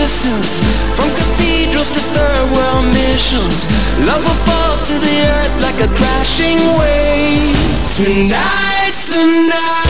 distance From cathedrals to third world missions. Love will fall to the earth like a crashing wave. Tonight's the night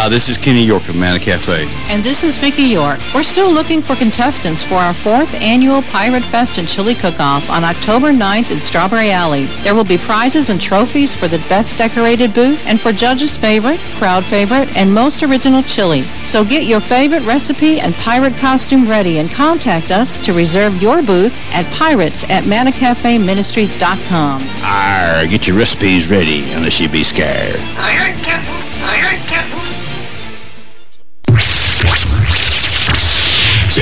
Uh, this is Kenny York of Manna Cafe. And this is Vicki York. We're still looking for contestants for our fourth annual Pirate Fest and Chili Cook-Off on October 9th in Strawberry Alley. There will be prizes and trophies for the best decorated booth and for judges' favorite, crowd favorite, and most original chili. So get your favorite recipe and pirate costume ready and contact us to reserve your booth at pirates at mannacafeministries.com. Arr, get your recipes ready, unless you be scared.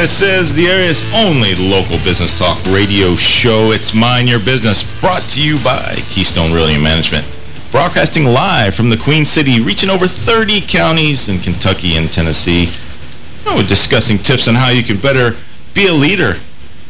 This is the area's only local business talk radio show. It's Mind Your Business, brought to you by Keystone Realty Management. Broadcasting live from the Queen City, reaching over 30 counties in Kentucky and Tennessee. You know, discussing tips on how you can better be a leader,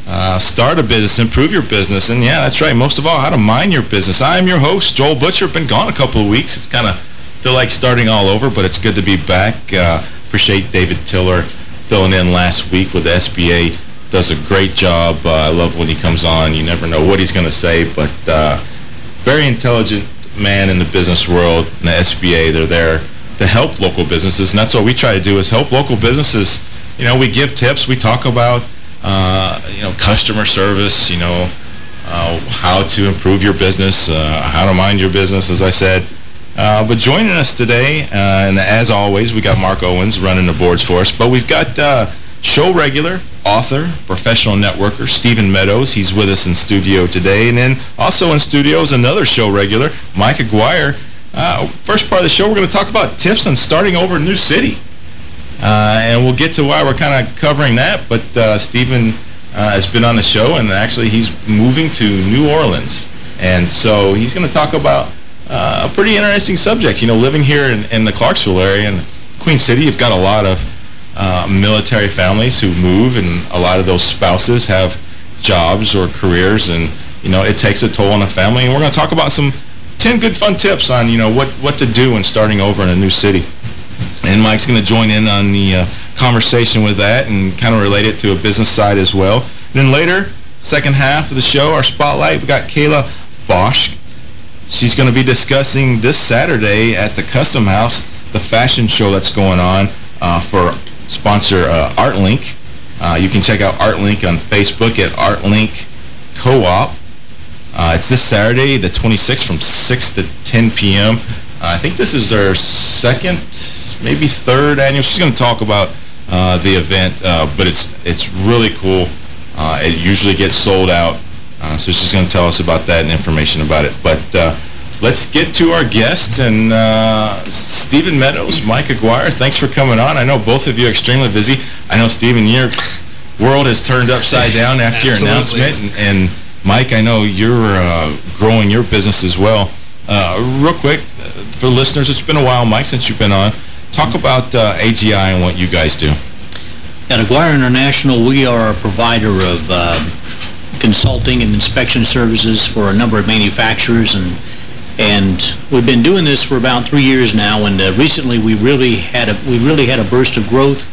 uh, start a business, improve your business, and yeah, that's right, most of all, how to mind your business. I am your host, Joel Butcher. Been gone a couple of weeks. It's kind of feel like starting all over, but it's good to be back. Uh, appreciate David Tiller filling in last week with the SBA. Does a great job. Uh, I love when he comes on. You never know what he's going to say, but uh, very intelligent man in the business world. And the SBA, they're there to help local businesses, and that's what we try to do is help local businesses. You know, we give tips. We talk about, uh, you know, customer service, you know, uh, how to improve your business, uh, how to mind your business, as I said. Uh, but joining us today, uh, and as always, we got Mark Owens running the boards for us. But we've got uh, show regular, author, professional networker, Stephen Meadows. He's with us in studio today. And then also in studio is another show regular, Mike Aguirre. Uh, first part of the show, we're going to talk about tips on starting over a new city. Uh, and we'll get to why we're kind of covering that. But uh, Stephen has been on the show, and actually he's moving to New Orleans. And so he's going to talk about uh, a pretty interesting subject. You know, living here in, in, the Clarksville area and Queen City, you've got a lot of uh, military families who move, and a lot of those spouses have jobs or careers, and, you know, it takes a toll on a family. And we're going to talk about some 10 good fun tips on, you know, what, what to do when starting over in a new city. And Mike's going to join in on the uh, conversation with that and kind of relate it to a business side as well. Then later, second half of the show, our spotlight, we got Kayla Bosch She's going to be discussing this Saturday at the Custom House the fashion show that's going on uh, for sponsor uh, ArtLink. Uh, you can check out ArtLink on Facebook at ArtLink Co-op. Uh, it's this Saturday, the 26th, from 6 to 10 p.m. I think this is their second, maybe third annual. She's going to talk about uh, the event, uh, but it's it's really cool. it usually gets sold out uh, so she's going to tell us about that and information about it. But uh, let's get to our guests. And uh, Stephen Meadows, Mike Aguirre, thanks for coming on. I know both of you are extremely busy. I know, Stephen, your world has turned upside down after your announcement. And, and, Mike, I know you're uh, growing your business as well. Uh, real quick, for listeners, it's been a while, Mike, since you've been on. Talk about uh, AGI and what you guys do. At Aguirre International, we are a provider of consulting and inspection services for a number of manufacturers and and we've been doing this for about three years now and uh, recently we really had a we really had a burst of growth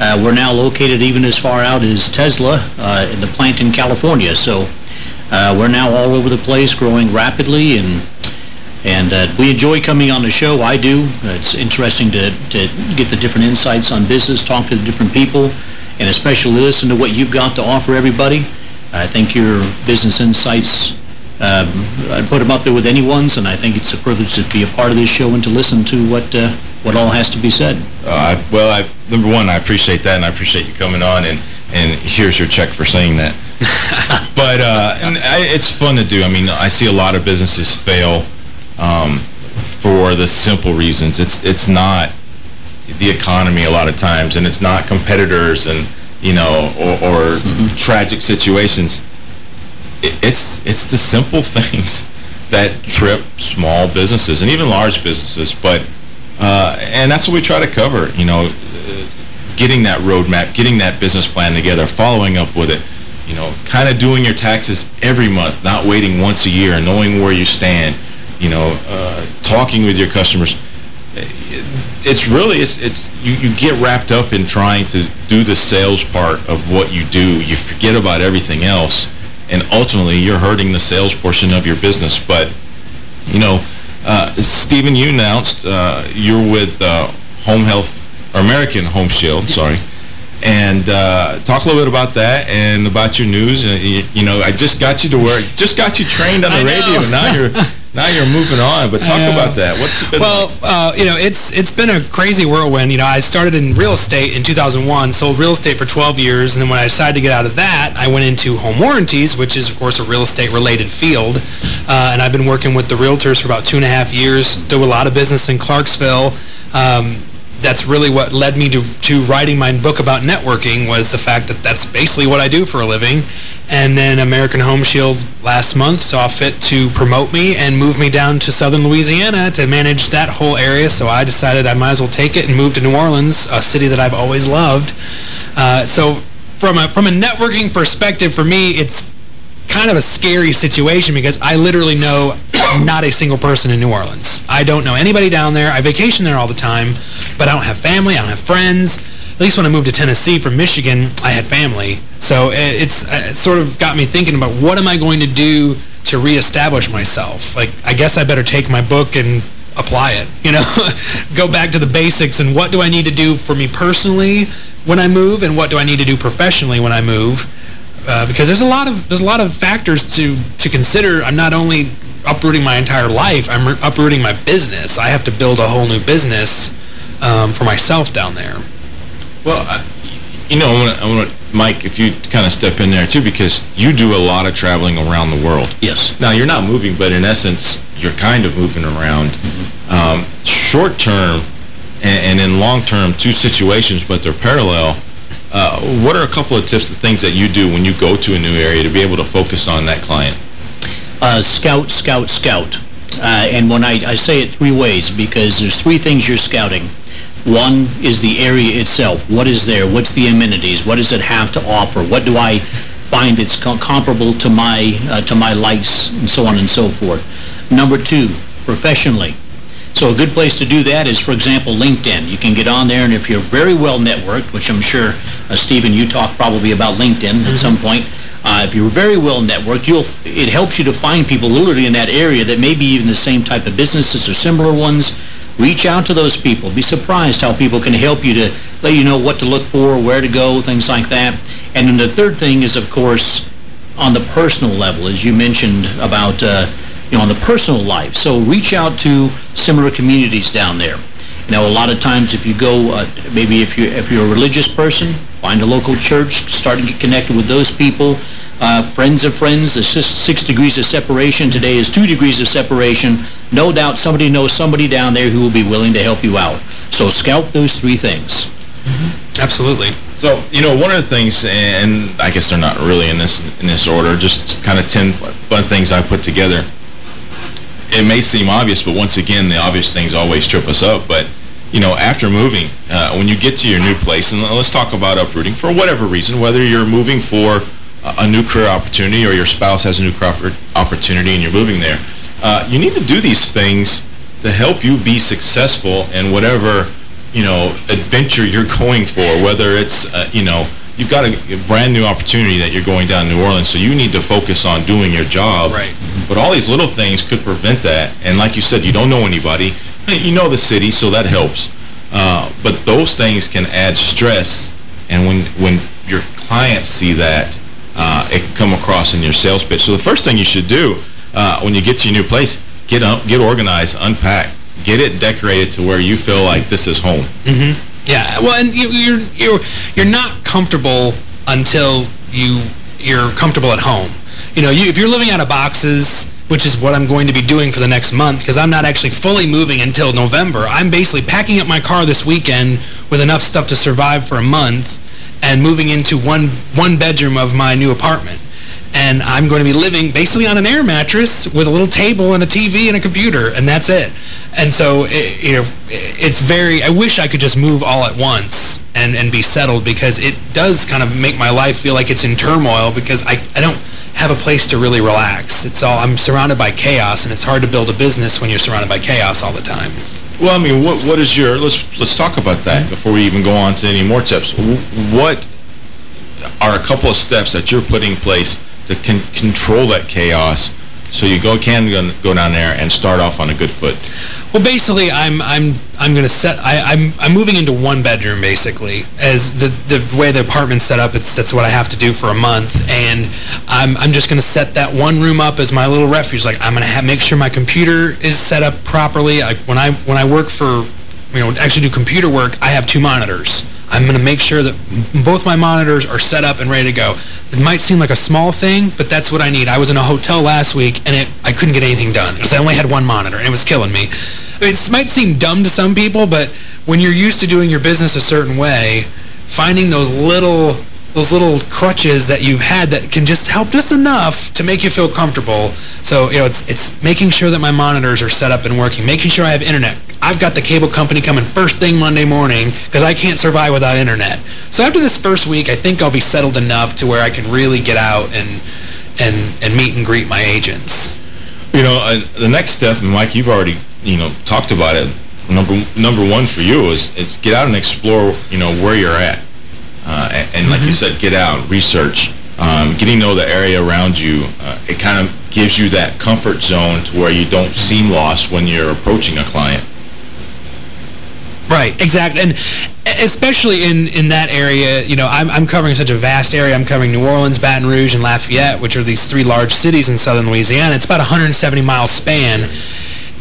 uh, we're now located even as far out as Tesla uh, in the plant in California so uh, we're now all over the place growing rapidly and And uh, we enjoy coming on the show. I do. It's interesting to, to get the different insights on business, talk to the different people, and especially listen to what you've got to offer everybody. I think your business insights, um, I'd put them up there with anyone's, and I think it's a privilege to be a part of this show and to listen to what uh, what all has to be said. Uh, I, well, I, number one, I appreciate that, and I appreciate you coming on, and, and here's your check for saying that. but uh, I, it's fun to do. I mean, I see a lot of businesses fail um, for the simple reasons. It's it's not the economy a lot of times, and it's not competitors and you know or, or mm -hmm. tragic situations. It, it's it's the simple things that trip small businesses and even large businesses. But uh, and that's what we try to cover. You know, getting that roadmap, getting that business plan together, following up with it you know, kind of doing your taxes every month, not waiting once a year, knowing where you stand, you know, uh, talking with your customers. It's really, it's, it's you, you get wrapped up in trying to do the sales part of what you do. You forget about everything else, and ultimately you're hurting the sales portion of your business. But, you know, uh, Stephen, you announced uh, you're with uh, Home Health, or American Home Shield, yes. sorry and uh, talk a little bit about that and about your news. And you, you, know, I just got you to work, just got you trained on the radio. And now you're now you're moving on. But talk about that. What's well, like? uh, you know, it's it's been a crazy whirlwind. You know, I started in real estate in 2001, sold real estate for 12 years, and then when I decided to get out of that, I went into home warranties, which is of course a real estate related field. Uh, and I've been working with the realtors for about two and a half years. Do a lot of business in Clarksville. Um, that's really what led me to, to writing my book about networking was the fact that that's basically what I do for a living. And then American Home Shield last month saw fit to promote me and move me down to southern Louisiana to manage that whole area. So I decided I might as well take it and move to New Orleans, a city that I've always loved. Uh, so from a, from a networking perspective, for me, it's kind of a scary situation because I literally know not a single person in New Orleans. I don't know anybody down there. I vacation there all the time, but I don't have family. I don't have friends. At least when I moved to Tennessee from Michigan, I had family. So it's it sort of got me thinking about what am I going to do to reestablish myself? Like, I guess I better take my book and apply it, you know? Go back to the basics and what do I need to do for me personally when I move and what do I need to do professionally when I move? Uh, because there's a lot of there's a lot of factors to to consider. I'm not only uprooting my entire life, I'm uprooting my business. I have to build a whole new business um, for myself down there. Well, I, you know, I want to, Mike, if you kind of step in there too, because you do a lot of traveling around the world. Yes. Now, you're not moving, but in essence, you're kind of moving around. Mm -hmm. um, short term and, and in long term, two situations, but they're parallel. Uh, what are a couple of tips, the things that you do when you go to a new area to be able to focus on that client? Uh, scout, scout, scout. Uh, and when I, I say it three ways, because there's three things you're scouting. One is the area itself. What is there? What's the amenities? What does it have to offer? What do I find that's comparable to my, uh, to my likes, and so on and so forth. Number two, professionally. So a good place to do that is, for example, LinkedIn. You can get on there, and if you're very well networked, which I'm sure, uh, Stephen, you talk probably about LinkedIn mm -hmm. at some mm-hmm. point, uh, if you're very well networked, it helps you to find people literally in that area that may be even the same type of businesses or similar ones. Reach out to those people. Be surprised how people can help you to let you know what to look for, where to go, things like that. And then the third thing is, of course, on the personal level, as you mentioned about... Uh, you know, on the personal life. So reach out to similar communities down there. Know, a lot of times if you go, uh, maybe if, you, if you're a religious person, find a local church, start to get connected with those people. Uh, friends of friends, the six, six degrees of separation today is two degrees of separation. No doubt somebody knows somebody down there who will be willing to help you out. So scout those three things. Mm -hmm. Absolutely. So, you know, one of the things, and I guess they're not really in this in this order, just kind of 10 fun things I put together it may seem obvious, but once again, the obvious things always trip us up. But, you know, after moving, uh, when you get to your new place, and let's talk about uprooting for whatever reason, whether you're moving for a new career opportunity or your spouse has a new career opportunity and you're moving there, uh, you need to do these things to help you be successful in whatever, you know, adventure you're going for, whether it's, uh, you know, you've got a, a, brand new opportunity that you're going down to New Orleans, so you need to focus on doing your job. Right But all these little things could prevent that. And like you said, you don't know anybody. You know the city, so that helps. Uh, but those things can add stress. And when, when your clients see that, uh, it can come across in your sales pitch. So the first thing you should do uh, when you get to your new place, get up, get organized, unpack, get it decorated to where you feel like this is home. Mm-hmm. Yeah, well, and you, you're you're you're not comfortable until you you're comfortable at home. You know, you, if you're living out of boxes, which is what I'm going to be doing for the next month, because I'm not actually fully moving until November. I'm basically packing up my car this weekend with enough stuff to survive for a month and moving into one one bedroom of my new apartment and I'm going to be living basically on an air mattress with a little table and a TV and a computer, and that's it. And so, it, you know, it's very, I wish I could just move all at once and, and be settled because it does kind of make my life feel like it's in turmoil because I, I don't have a place to really relax. It's all, I'm surrounded by chaos, and it's hard to build a business when you're surrounded by chaos all the time. Well, I mean, what what is your, let's, let's talk about that mm-hmm. before we even go on to any more tips. What are a couple of steps that you're putting in place to con control that chaos so you go can go down there and start off on a good foot. Well, basically, I'm I'm I'm going to set I, I'm I'm moving into one bedroom basically as the the way the apartment's set up. It's that's what I have to do for a month, and I'm I'm just going to set that one room up as my little refuge. Like I'm going to make sure my computer is set up properly. I, when I when I work for you know actually do computer work, I have two monitors. I'm going to make sure that both my monitors are set up and ready to go. It might seem like a small thing, but that's what I need. I was in a hotel last week, and it I couldn't get anything done because I only had one monitor, and it was killing me. It might seem dumb to some people, but when you're used to doing your business a certain way, finding those little those little crutches that you've had that can just help just enough to make you feel comfortable. So, you know, it's it's making sure that my monitors are set up and working, making sure I have internet. I've got the cable company coming first thing Monday morning because I can't survive without internet. So after this first week, I think I'll be settled enough to where I can really get out and and and meet and greet my agents. You know, uh, the next step, and Mike, you've already, you know, talked about it. Number number one for you is, is get out and explore, you know, where you're at uh, and, and, like mm -hmm. you said, get out, research, um, getting to know the area around you. Uh, it kind of gives you that comfort zone to where you don't seem lost when you're approaching a client. Right, exactly. And especially in, in that area, you know, I'm, I'm covering such a vast area. I'm covering New Orleans, Baton Rouge, and Lafayette, which are these three large cities in southern Louisiana. It's about 170-mile span.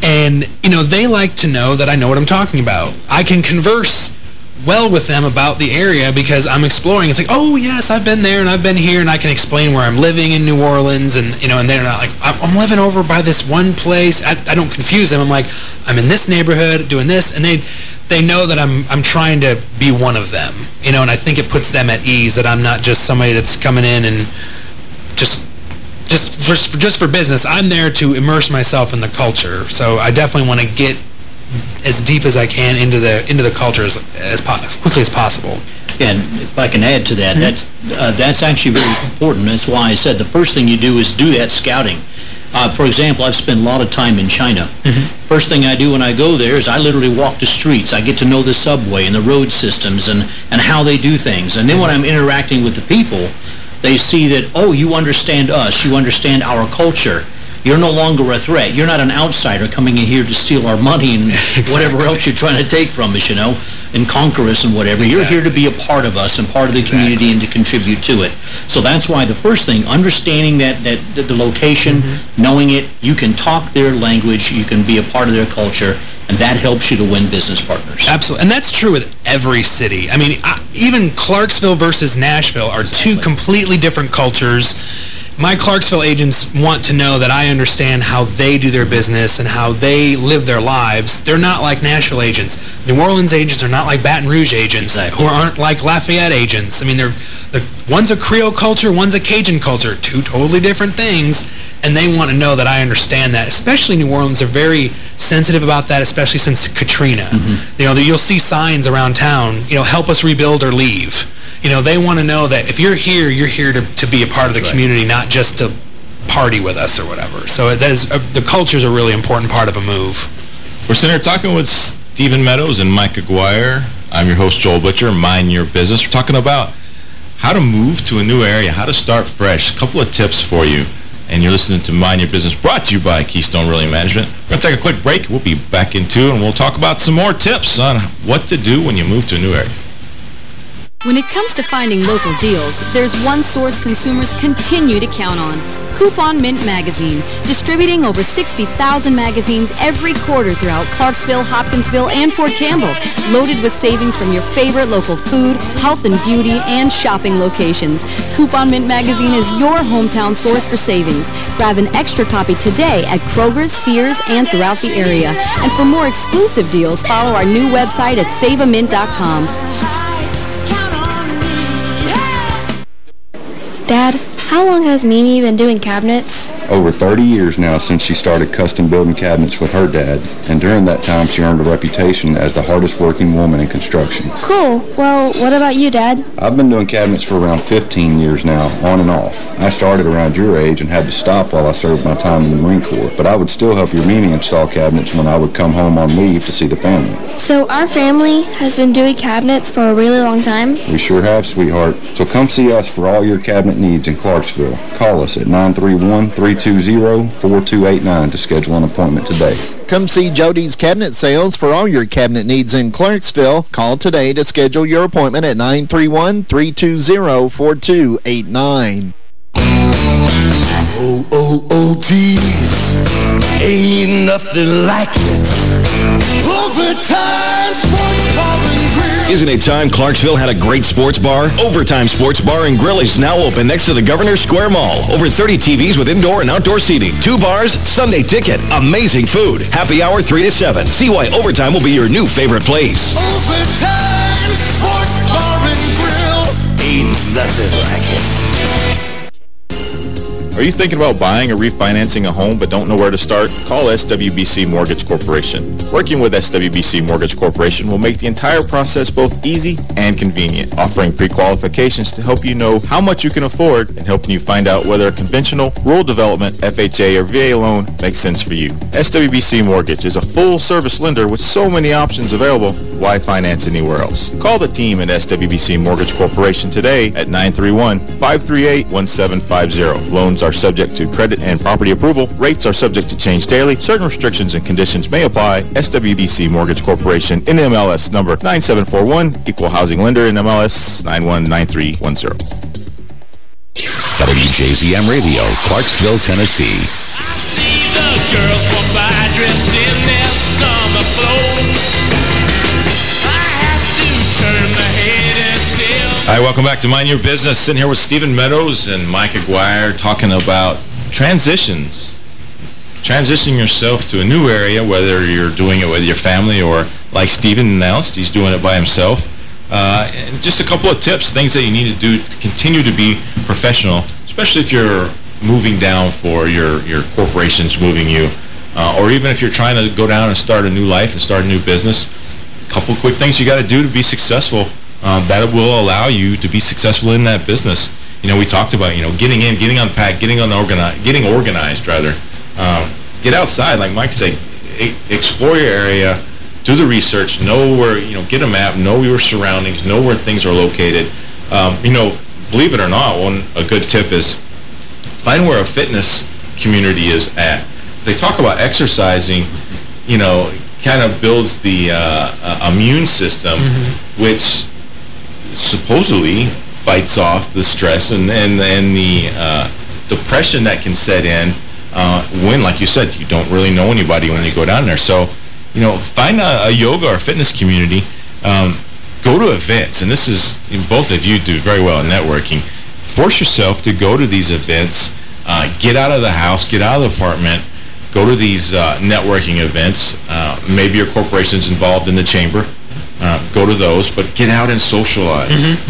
And, you know, they like to know that I know what I'm talking about. I can converse well with them about the area because I'm exploring. It's like, oh, yes, I've been there and I've been here and I can explain where I'm living in New Orleans and, you know, and they're not like, I'm living over by this one place. I, I don't confuse them. I'm like, I'm in this neighborhood doing this and they they know that I'm I'm trying to be one of them, you know, and I think it puts them at ease that I'm not just somebody that's coming in and just just for, just for business. I'm there to immerse myself in the culture. So I definitely want to get as deep as I can into the into the culture as, as quickly as possible. And if I can add to that, mm -hmm. that's uh, that's actually very important. That's why I said the first thing you do is do that scouting. Uh, for example, I've spent a lot of time in China. Mm -hmm. First thing I do when I go there is I literally walk the streets. I get to know the subway and the road systems and, and how they do things. And then when I'm interacting with the people, they see that, oh, you understand us. You understand our culture. You're no longer a threat. You're not an outsider coming in here to steal our money and exactly. whatever else you're trying to take from us, you know, and conquer us and whatever. Exactly. You're here to be a part of us and part of the exactly. community and to contribute to it. So that's why the first thing, understanding that, that, that the location, mm -hmm. knowing it, you can talk their language, you can be a part of their culture, and that helps you to win business partners. Absolutely. And that's true with every city. I mean, even Clarksville versus Nashville are two completely different cultures my Clarksville agents want to know that I understand how they do their business and how they live their lives. They're not like Nashville agents. New Orleans agents are not like Baton Rouge agents exactly. who aren't like Lafayette agents. I mean, they're, they're, one's a Creole culture, one's a Cajun culture, two totally different things, and they want to know that I understand that. Especially New Orleans are very sensitive about that, especially since Katrina. Mm -hmm. You know, you'll see signs around town, you know, help us rebuild or leave you know, they want to know that if you're here, you're here to, to be a part of the right. community, not just to party with us or whatever. So that is, uh, the culture is a really important part of a move. We're sitting here talking with Stephen Meadows and Mike Aguirre. I'm your host, Joel Butcher. Mind Your Business. We're talking about how to move to a new area, how to start fresh. A couple of tips for you. and you're listening to Mind Your Business, brought to you by Keystone Realty Management. We're going to take a quick break. We'll be back in two, and we'll talk about some more tips on what to do when you move to a new area. When it comes to finding local deals, there's one source consumers continue to count on. Coupon Mint Magazine, distributing over 60,000 magazines every quarter throughout Clarksville, Hopkinsville, and Fort Campbell, loaded with savings from your favorite local food, health and beauty, and shopping locations. Coupon Mint Magazine is your hometown source for savings. Grab an extra copy today at Kroger's, Sears, and throughout the area. And for more exclusive deals, follow our new website at saveamint.com. Dad, how long has Mimi been doing cabinets? Over 30 years now since she started custom building cabinets with her dad, and during that time she earned a reputation as the hardest working woman in construction. Cool. Well, what about you, Dad? I've been doing cabinets for around 15 years now, on and off. I started around your age and had to stop while I served my time in the Marine Corps, but I would still help your Mimi install cabinets when I would come home on leave to see the family. So our family has been doing cabinets for a really long time? We sure have, sweetheart. So come see us for all your cabinet needs in Clarksville. Call us at 931-320-4289 to schedule an appointment today. Come see Jody's Cabinet Sales for all your cabinet needs in Clarksville. Call today to schedule your appointment at 931-320-4289. Oh, oh, oh, geez, ain't nothing like it. Overtime Sports Bar and Grill. Isn't it time Clarksville had a great sports bar? Overtime Sports Bar and Grill is now open next to the Governor Square Mall. Over 30 TVs with indoor and outdoor seating. Two bars, Sunday ticket, amazing food. Happy hour 3 to 7. See why Overtime will be your new favorite place. Overtime Sports Bar and Grill. Ain't nothing like it. Are you thinking about buying or refinancing a home but don't know where to start? Call SWBC Mortgage Corporation. Working with SWBC Mortgage Corporation will make the entire process both easy and convenient, offering pre-qualifications to help you know how much you can afford and helping you find out whether a conventional, rural development, FHA, or VA loan makes sense for you. SWBC Mortgage is a full-service lender with so many options available, why finance anywhere else? Call the team at SWBC Mortgage Corporation today at 931-538-1750. Loans are subject to credit and property approval. Rates are subject to change daily. Certain restrictions and conditions may apply. SWBC Mortgage Corporation, NMLS number 9741, Equal Housing Lender, NMLS 919310. WJZM Radio, Clarksville, Tennessee. Still. Hi, welcome back to Mind Your Business. Sitting here with Stephen Meadows and Mike Aguirre talking about transitions. Transitioning yourself to a new area, whether you're doing it with your family or, like Stephen announced, he's doing it by himself. Uh, and just a couple of tips, things that you need to do to continue to be professional, especially if you're moving down for your, your corporation's moving you, uh, or even if you're trying to go down and start a new life and start a new business. A couple quick things you got to do to be successful um, that will allow you to be successful in that business. You know, we talked about, you know, getting in, getting unpacked, getting unorganized, getting organized, rather. Um, get outside, like Mike said, explore your area, do the research, know where, you know, get a map, know your surroundings, know where things are located. Um, you know, believe it or not, one a good tip is find where a fitness community is at. They talk about exercising, you know, kind of builds the uh, uh, immune system, which supposedly fights off the stress and, and, and the uh, depression that can set in uh, when, like you said, you don't really know anybody when you go down there. So, you know, find a, a yoga or fitness community. Um, go to events, and this is, both of you do very well in networking. Force yourself to go to these events. Uh, get out of the house, get out of the apartment, go to these uh, networking events. Uh, maybe your corporation's involved in the chamber. Uh, go to those, but get out and socialize.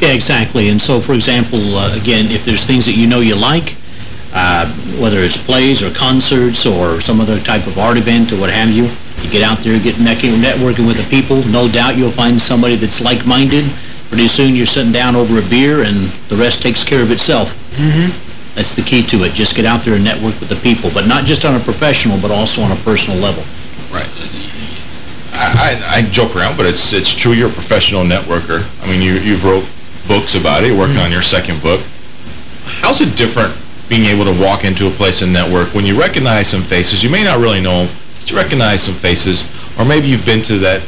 Yeah, exactly. And so, for example, uh, again, if there's things that you know you like, uh, whether it's plays or concerts or some other type of art event or what have you, you get out there, get networking, networking with the people. No doubt you'll find somebody that's like-minded. Pretty soon you're sitting down over a beer and the rest takes care of itself. Mm-hmm. That's the key to it. Just get out there and network with the people, but not just on a professional, but also on a personal level. Right. I, I, joke around, but it's it's true. You're a professional networker. I mean, you you've wrote books about it. You're working on your second book. How's it different being able to walk into a place and network. When you recognize some faces, you may not really know them, but you recognize some faces, or maybe you've been to that,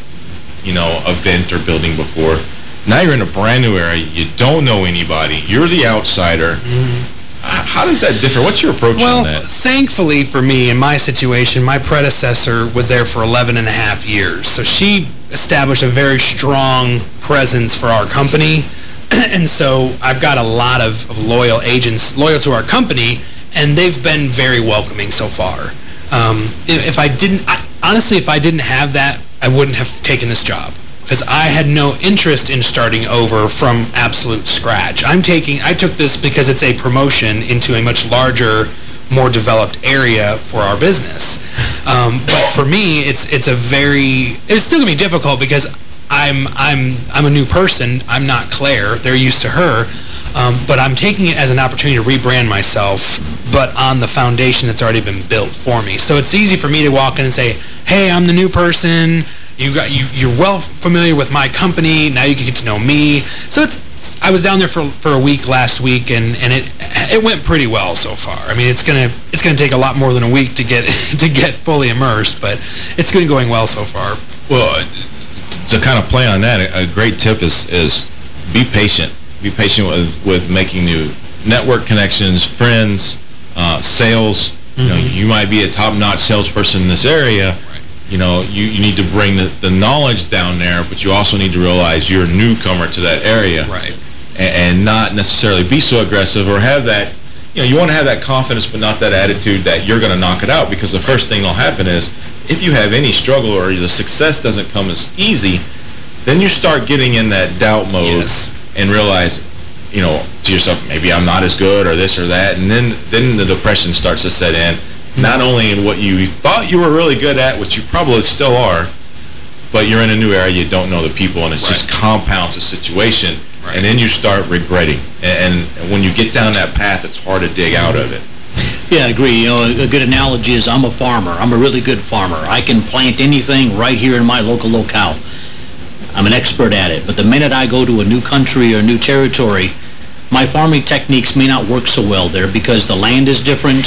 you know, event or building before. Now you're in a brand new area. You don't know anybody. You're the outsider. Mm-hmm. How does that differ? What's your approach well, on that? thankfully for me, in my situation, my predecessor was there for 11 and a half years. So she established a very strong presence for our company. and so I've got a lot of, of loyal agents loyal to our company, and they've been very welcoming so far. Um, if, if I didn't, I, honestly, if I didn't have that, I wouldn't have taken this job because I had no interest in starting over from absolute scratch. I'm taking, I took this because it's a promotion into a much larger, more developed area for our business. Um, but for me, it's it's a very, it's still gonna be difficult because I'm I'm I'm a new person. I'm not Claire. They're used to her. Um, but I'm taking it as an opportunity to rebrand myself, but on the foundation that's already been built for me. So it's easy for me to walk in and say, hey, I'm the new person. You got you you're well familiar with my company. Now you can get to know me. So it's I was down there for for a week last week, and and it it went pretty well so far. I mean, it's gonna it's gonna take a lot more than a week to get to get fully immersed, but it's been going well so far. Well, to kind of play on that, a great tip is is be patient. Be patient with with making new network connections, friends, uh, sales. Mm -hmm. You know, you might be a top-notch salesperson in this area. You know, you, you need to bring the, the knowledge down there, but you also need to realize you're a newcomer to that area. Right. And, and not necessarily be so aggressive or have that, you know, you want to have that confidence, but not that attitude that you're going to knock it out because the first thing that'll happen is if you have any struggle or the success doesn't come as easy, then you start getting in that doubt mode yes. and realize, you know, to yourself, maybe I'm not as good or this or that. And then, then the depression starts to set in not only in what you thought you were really good at, which you probably still are, but you're in a new area, you don't know the people, and it right. just compounds the situation, right. and then you start regretting. And, and, when you get down that path, it's hard to dig out of it. Yeah, I agree. You know, a good analogy is I'm a farmer. I'm a really good farmer. I can plant anything right here in my local locale. I'm an expert at it. But the minute I go to a new country or a new territory, my farming techniques may not work so well there because the land is different,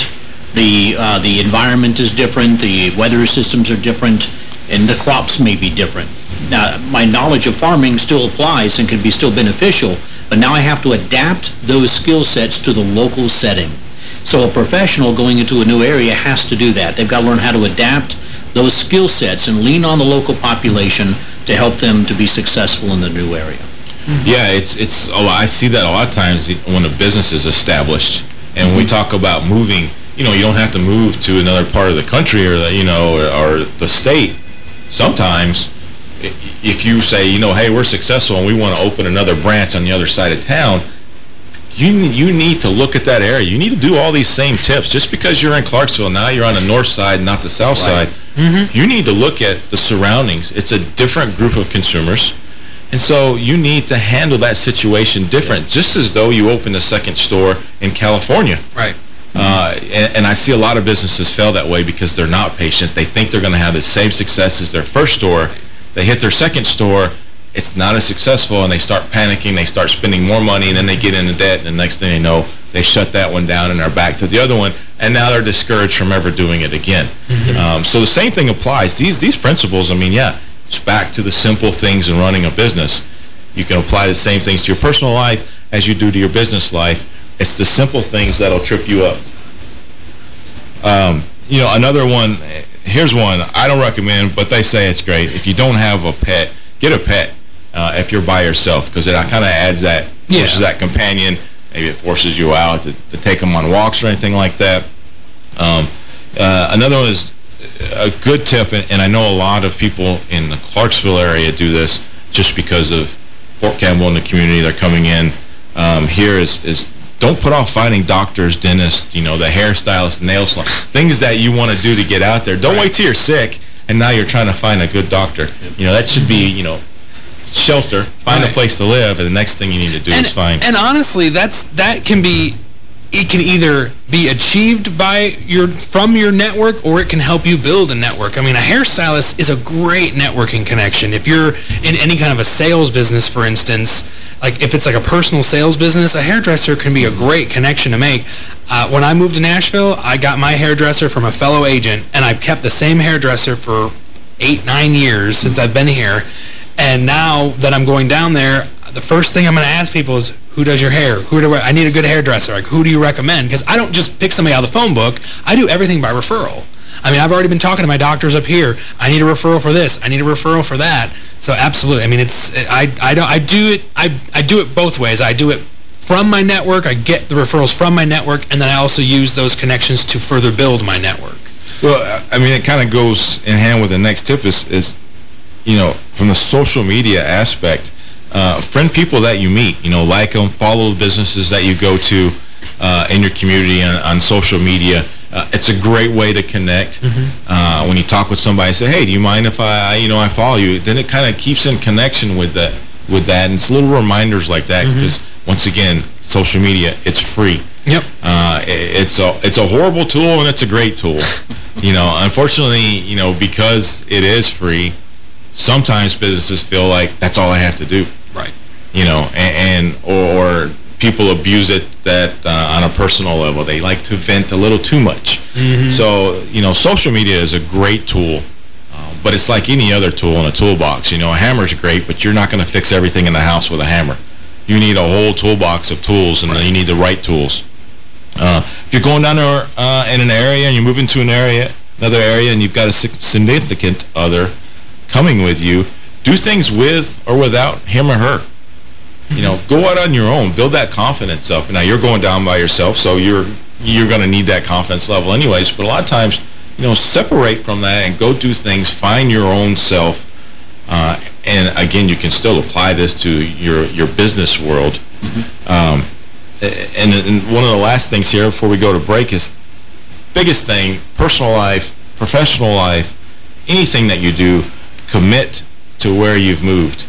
the uh, the environment is different, the weather systems are different, and the crops may be different. Now, my knowledge of farming still applies and can be still beneficial, but now I have to adapt those skill sets to the local setting. So a professional going into a new area has to do that. They've got to learn how to adapt those skill sets and lean on the local population to help them to be successful in the new area. Yeah, it's it's. Oh, I see that a lot of times when a business is established, and mm -hmm. we talk about moving you know, you don't have to move to another part of the country or, the, you know, or, or the state. Sometimes, if you say, you know, hey, we're successful and we want to open another branch on the other side of town, you you need to look at that area. You need to do all these same tips. Just because you're in Clarksville, now you're on the north side, not the south right. side. Mm -hmm. You need to look at the surroundings. It's a different group of consumers. And so you need to handle that situation different, just as though you opened a second store in California. Right. Uh, and, and, I see a lot of businesses fail that way because they're not patient. They think they're going to have the same success as their first store. They hit their second store, it's not as successful, and they start panicking. They start spending more money, and then they get into debt, and the next thing they know, they shut that one down and are back to the other one, and now they're discouraged from ever doing it again. Mm -hmm. um, so the same thing applies. These, these principles, I mean, yeah, it's back to the simple things in running a business. You can apply the same things to your personal life as you do to your business life it's the simple things that'll trip you up. Um, you know, another one, here's one I don't recommend, but they say it's great. If you don't have a pet, get a pet uh, if you're by yourself because it kind of adds that, forces yeah. that companion. Maybe it forces you out to, to, take them on walks or anything like that. Um, uh, another one is a good tip, and, and I know a lot of people in the Clarksville area do this just because of Fort Campbell and the community they're coming in. Um, here is, is don't put off finding doctors, dentists, you know, the hairstylist, nail salon, things that you want to do to get out there. Don't right. wait till you're sick and now you're trying to find a good doctor. You know, that should be, you know, shelter, find right. a place to live, and the next thing you need to do and, is find. And honestly, that's that can be it can either be achieved by your from your network or it can help you build a network. I mean, a hairstylist is a great networking connection. If you're in any kind of a sales business, for instance, like if it's like a personal sales business, a hairdresser can be a great connection to make. Uh, when I moved to Nashville, I got my hairdresser from a fellow agent, and I've kept the same hairdresser for eight, nine years since I've been here. And now that I'm going down there, the first thing I'm going to ask people is, who does your hair? Who do I, I need a good hairdresser. Like, who do you recommend? Because I don't just pick somebody out of the phone book. I do everything by referral. I mean, I've already been talking to my doctors up here. I need a referral for this. I need a referral for that. So absolutely. I mean, it's I I don't I do it I I do it both ways. I do it from my network. I get the referrals from my network, and then I also use those connections to further build my network. Well, I mean, it kind of goes in hand with the next tip is, is, you know, from the social media aspect, uh, friend people that you meet, you know, like them, follow the businesses that you go to uh, in your community on, on social media. Uh, it's a great way to connect. Mm-hmm. Uh, when you talk with somebody, say, hey, do you mind if I, you know, I follow you? Then it kind of keeps in connection with that, with that. And it's little reminders like that because, once again, social media, it's free. Yep. Uh, it- it's a it's a horrible tool and it's a great tool. you know, unfortunately, you know, because it is free, sometimes businesses feel like that's all I have to do. Right. You know, and, and or, or people abuse it that uh, on a personal level. They like to vent a little too much. Mhm. So, you know, social media is a great tool. uh, But it's like any other tool in a toolbox. You know, a hammer's great, but you're not going to fix everything in the house with a hammer. You need a whole toolbox of tools, and you need the right tools. Uh, if you're going down there uh, in an area and you're moving to an area, another area, and you've got a significant other coming with you, do things with or without him or her. You know, go out on your own, build that confidence up. Now you're going down by yourself, so you're you're going to need that confidence level anyways. But a lot of times, you know, separate from that and go do things. Find your own self. Uh, and again, you can still apply this to your your business world. Um, and, and one of the last things here before we go to break is biggest thing, personal life, professional life, anything that you do, commit to where you've moved.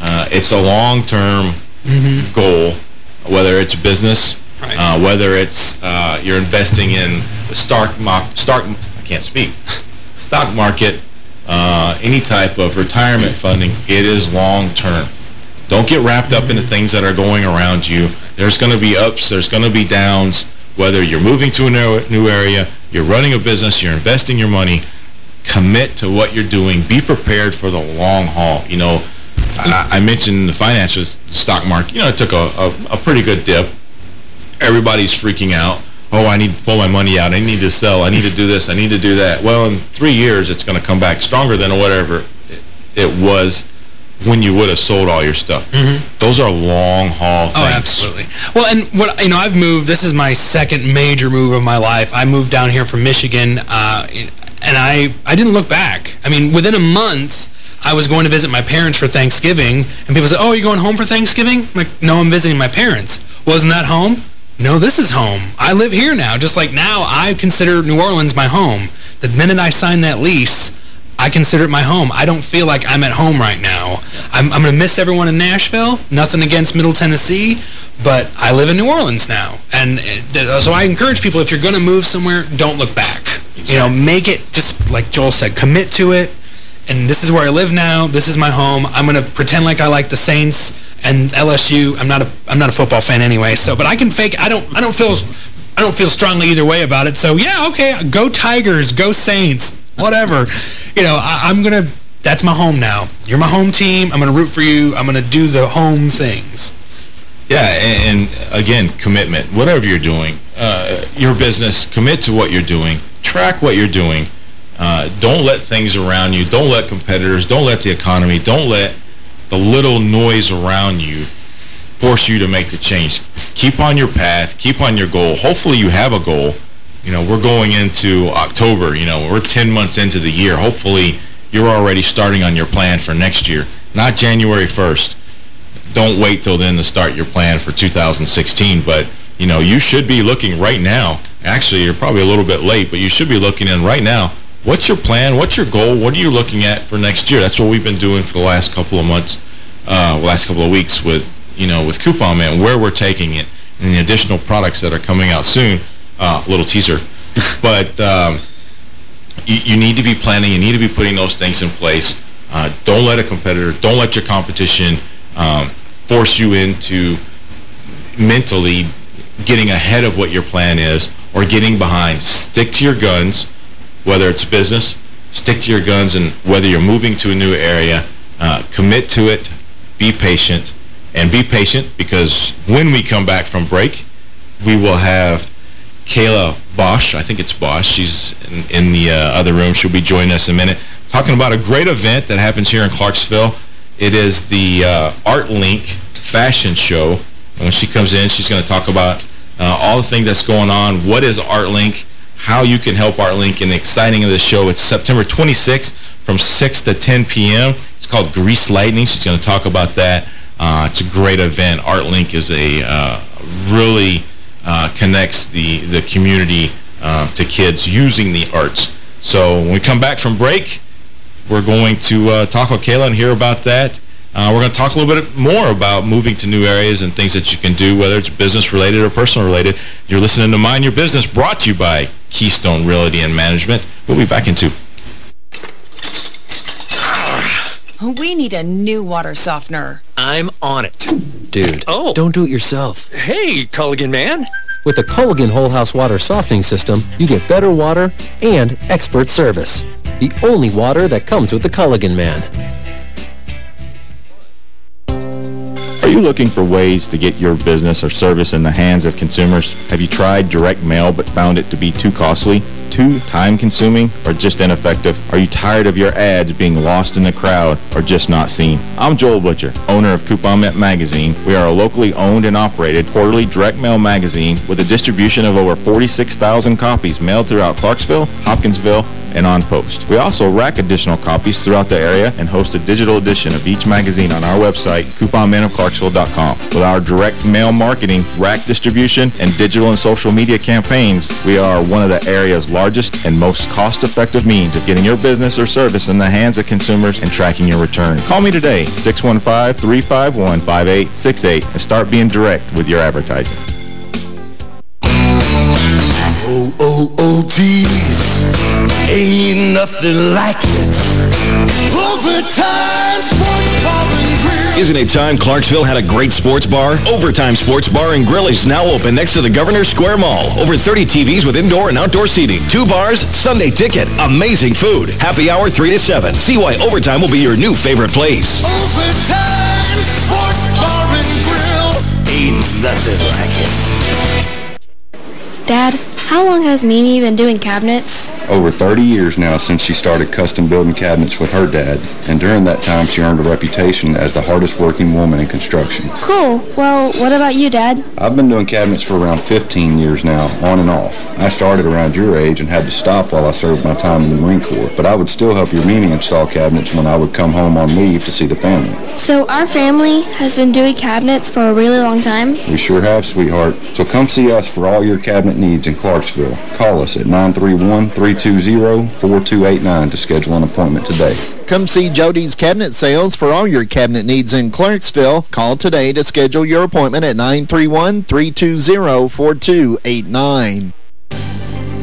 Uh, it's a long-term Mhm. goal, whether it's business, uh, whether it's uh, you're investing in the stock market, stock, I can't speak, stock market, uh, any type of retirement funding, it is long-term. Don't get wrapped up into things that are going around you. There's going to be ups, there's going to be downs, whether you're moving to a new area, you're running a business, you're investing your money, commit to what you're doing. Be prepared for the long haul. You know, I, I mentioned the financial stock market. You know, it took a, a, a pretty good dip. Everybody's freaking out. Oh, I need to pull my money out. I need to sell. I need to do this. I need to do that. Well, in three years, it's going to come back stronger than whatever it, it was when you would have sold all your stuff. Mhm. Those are long haul things. Oh, absolutely. Well, and what you know, I've moved. This is my second major move of my life. I moved down here from Michigan, uh, and I I didn't look back. I mean, within a month, I was going to visit my parents for Thanksgiving, and people said, "Oh, you're going home for Thanksgiving?" I'm like, "No, I'm visiting my parents." Wasn't that home? No, this is home. I live here now. Just like now, I consider New Orleans my home. The minute I signed that lease, I consider it my home. I don't feel like I'm at home right now. I'm, I'm going to miss everyone in Nashville. Nothing against Middle Tennessee, but I live in New Orleans now. And uh, so I encourage people, if you're going to move somewhere, don't look back. You know, make it, just like Joel said, commit to it. And this is where I live now. This is my home. I'm going to pretend like I like the Saints and LSU. I'm not a I'm not a football fan anyway. So, but I can fake. I don't I don't feel I don't feel strongly either way about it. So yeah, okay, go Tigers, go Saints, whatever. you know, I, I'm gonna. That's my home now. You're my home team. I'm gonna root for you. I'm gonna do the home things. Yeah, and, and again, commitment. Whatever you're doing, uh, your business, commit to what you're doing. Track what you're doing. Uh, don't let things around you, don't let competitors, don't let the economy, don't let the little noise around you force you to make the change. Keep on your path, keep on your goal. Hopefully you have a goal. You know, we're going into October, you know, we're 10 months into the year. Hopefully you're already starting on your plan for next year, not January 1st. Don't wait till then to start your plan for 2016, but you know, you should be looking right now. Actually, you're probably a little bit late, but you should be looking in right now. What's your plan? What's your goal? What are you looking at for next year? That's what we've been doing for the last couple of months, uh, last couple of weeks with, you know, with Coupon Man, where we're taking it. and the additional products that are coming out soon. Uh, little teaser. but um, you, you, need to be planning. You need to be putting those things in place. Uh, don't let a competitor, don't let your competition um, force you into mentally getting ahead of what your plan is or getting behind. Stick to your guns, whether it's business, stick to your guns, and whether you're moving to a new area, uh, commit to it, be patient, and be patient because when we come back from break, we will have Kayla Bosch. I think it's Bosch. She's in, in the uh, other room. She'll be joining us in a minute. Talking about a great event that happens here in Clarksville. It is the uh, Art Link Fashion Show. And when she comes in, she's going to talk about uh, all the things that's going on. What is Art Link? How you can help Art Link and the exciting of the show. It's September 26th from 6 to 10 p.m. It's called Grease Lightning. She's going to talk about that. Uh, it's a great event. Art Link is a uh, really uh, connects the, the community uh, to kids using the arts. So when we come back from break, we're going to uh, talk with Kayla and hear about that. Uh, we're going to talk a little bit more about moving to new areas and things that you can do, whether it's business-related or personal-related. You're listening to Mind Your Business, brought to you by Keystone Realty and Management. We'll be back in two. We need a new water softener. I'm on it. Dude, oh. don't do it yourself. Hey, Culligan man. With the Culligan Whole House Water Softening System, you get better water and expert service. The only water that comes with the Culligan man. Are you looking for ways to get your business or service in the hands of consumers? Have you tried direct mail but found it to be too costly, too time-consuming, or just ineffective? Are you tired of your ads being lost in the crowd or just not seen? I'm Joel Butcher, owner of Coupon Magazine. We are a locally owned and operated quarterly direct mail magazine with a distribution of over 46,000 copies mailed throughout Clarksville, Hopkinsville, and on post. We also rack additional copies throughout the area and host a digital edition of each magazine on our website, CouponManOfClarksville.com. With our direct mail marketing, rack distribution, and digital and social media campaigns, we are one of the area's largest and most cost-effective means of getting your business or service in the hands of consumers and tracking your return. Call me today, 615-351-5868, and start being direct with your advertising. Oh, oh, oh, geez, ain't nothing like it. Overtime Sports Bar and Grill. Isn't it time Clarksville had a great sports bar? Overtime Sports Bar and Grill is now open next to the Governor Square Mall. Over 30 TVs with indoor and outdoor seating. Two bars, Sunday ticket, amazing food. Happy hour 3 to 7. See why Overtime will be your new favorite place. Overtime Sports Bar and Grill. Ain't nothing like it. Dad, how long has Mimi been doing cabinets? Over 30 years now since she started custom building cabinets with her dad, and during that time she earned a reputation as the hardest working woman in construction. Cool. Well, what about you, Dad? I've been doing cabinets for around 15 years now, on and off. I started around your age and had to stop while I served my time in the Marine Corps, but I would still help your Mimi install cabinets when I would come home on leave to see the family. So our family has been doing cabinets for a really long time? We sure have, sweetheart. So come see us for all your cabinet needs in Clarksville. Call us at 931-320-4289 to schedule an appointment today. Come see Jody's Cabinet Sales for all your cabinet needs in Clarksville. Call today to schedule your appointment at 931-320-4289.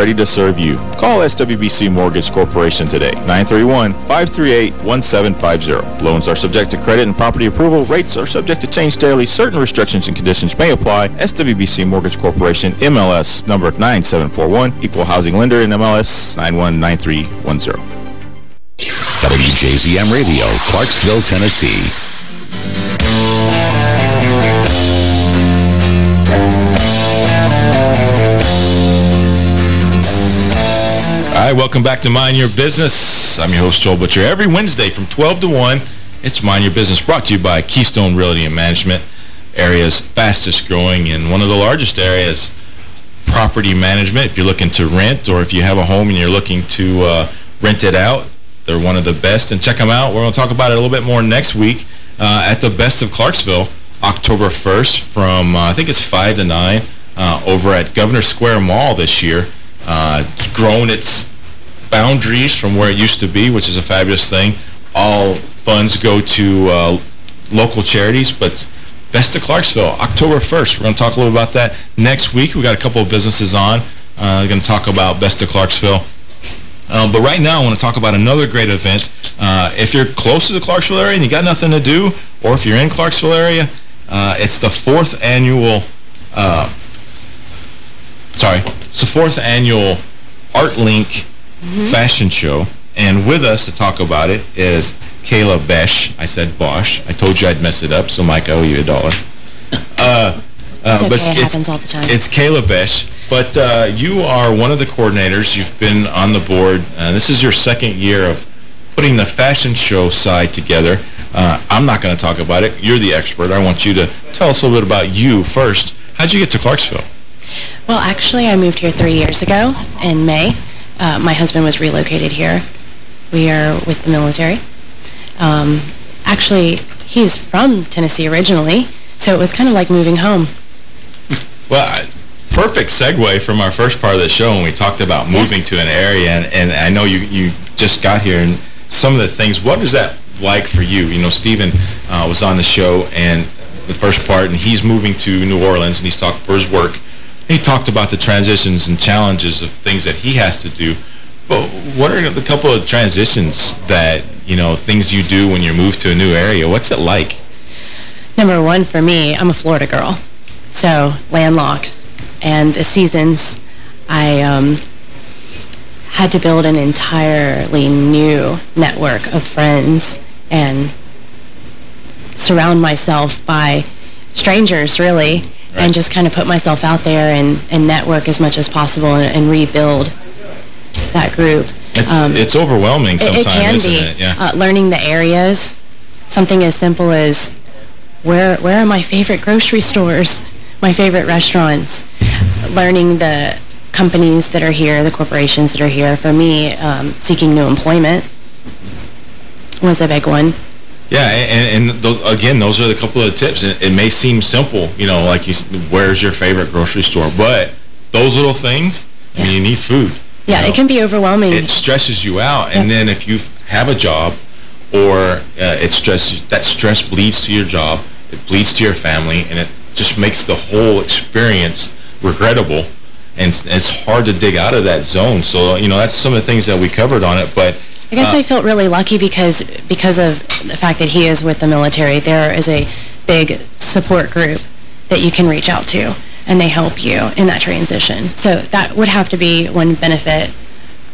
to serve you. Call SWBC Mortgage Corporation today, 931-538-1750. Loans are subject to credit and property approval. Rates are subject to change daily. Certain restrictions and conditions may apply. SWBC Mortgage Corporation, MLS number 9741, Equal Housing Lender and MLS 919310. WJZM Radio, Clarksville, Tennessee. All right, welcome back to Mind Your Business. I'm your host, Joel Butcher. Every Wednesday from 12 to 1, it's Mind Your Business, brought to you by Keystone Realty and Management. area's fastest growing and one of the largest areas property management. If you're looking to rent or if you have a home and you're looking to uh, rent it out, they're one of the best. And check them out. We're going to talk about it a little bit more next week uh, at the Best of Clarksville, October 1st from, uh, I think it's 5 to 9, uh, over at Governor Square Mall this year. Uh, it's grown its boundaries from where it used to be, which is a fabulous thing. All funds go to uh, local charities, but Best of Clarksville, October 1st. We're going to talk a little about that next week. We've got a couple of businesses on. Uh, going to talk about Best of Clarksville. Um, but right now, I want to talk about another great event. Uh, if you're close to the Clarksville area and you got nothing to do, or if you're in Clarksville area, uh, it's the fourth annual, uh, sorry, it's the fourth annual ArtLink mm -hmm. fashion show. And with us to talk about it is Kayla Besh. I said Bosch. I told you I'd mess it up, so Mike, I owe you a dollar. Uh, uh, it's okay, but it happens all the time. It's Kayla Besh. But uh, you are one of the coordinators. You've been on the board. Uh, this is your second year of putting the fashion show side together. Uh, I'm not going to talk about it. You're the expert. I want you to tell us a little bit about you first. How'd you get to Clarksville? Well, actually, I moved here three years ago in May. Uh, my husband was relocated here. We are with the military. Um, actually, he's from Tennessee originally, so it was kind of like moving home. Well, perfect segue from our first part of the show when we talked about moving yeah. to an area, and, and I know you, you just got here, and some of the things, what is that like for you? You know, Stephen uh, was on the show, and the first part, and he's moving to New Orleans, and he's talking for his work. He talked about the transitions and challenges of things that he has to do. But what are a couple of transitions that, you know, things you do when you move to a new area? What's it like? Number one for me, I'm a Florida girl. So, landlocked. And the seasons, I um, had to build an entirely new network of friends and surround myself by strangers, really, right. and just kind of put myself out there and, and network as much as possible and, and rebuild that group. It's, um, it's overwhelming sometimes, it, it can be. It? Yeah. Uh, learning the areas, something as simple as where where are my favorite grocery stores, my favorite restaurants, learning the companies that are here, the corporations that are here. For me, um, seeking new employment was a big one. Yeah, and, and th again, those are the couple of tips. It, it may seem simple, you know, like you, where's your favorite grocery store? But those little things, I mean, you need food. Yeah, know? it can be overwhelming. It stresses you out. And then if you have a job or uh, it stresses, that stress bleeds to your job, it bleeds to your family, and it just makes the whole experience regrettable. And it's hard to dig out of that zone. So, you know, that's some of the things that we covered on it. But I guess uh, I felt really lucky because because of the fact that he is with the military. There is a big support group that you can reach out to and they help you in that transition. So that would have to be one benefit,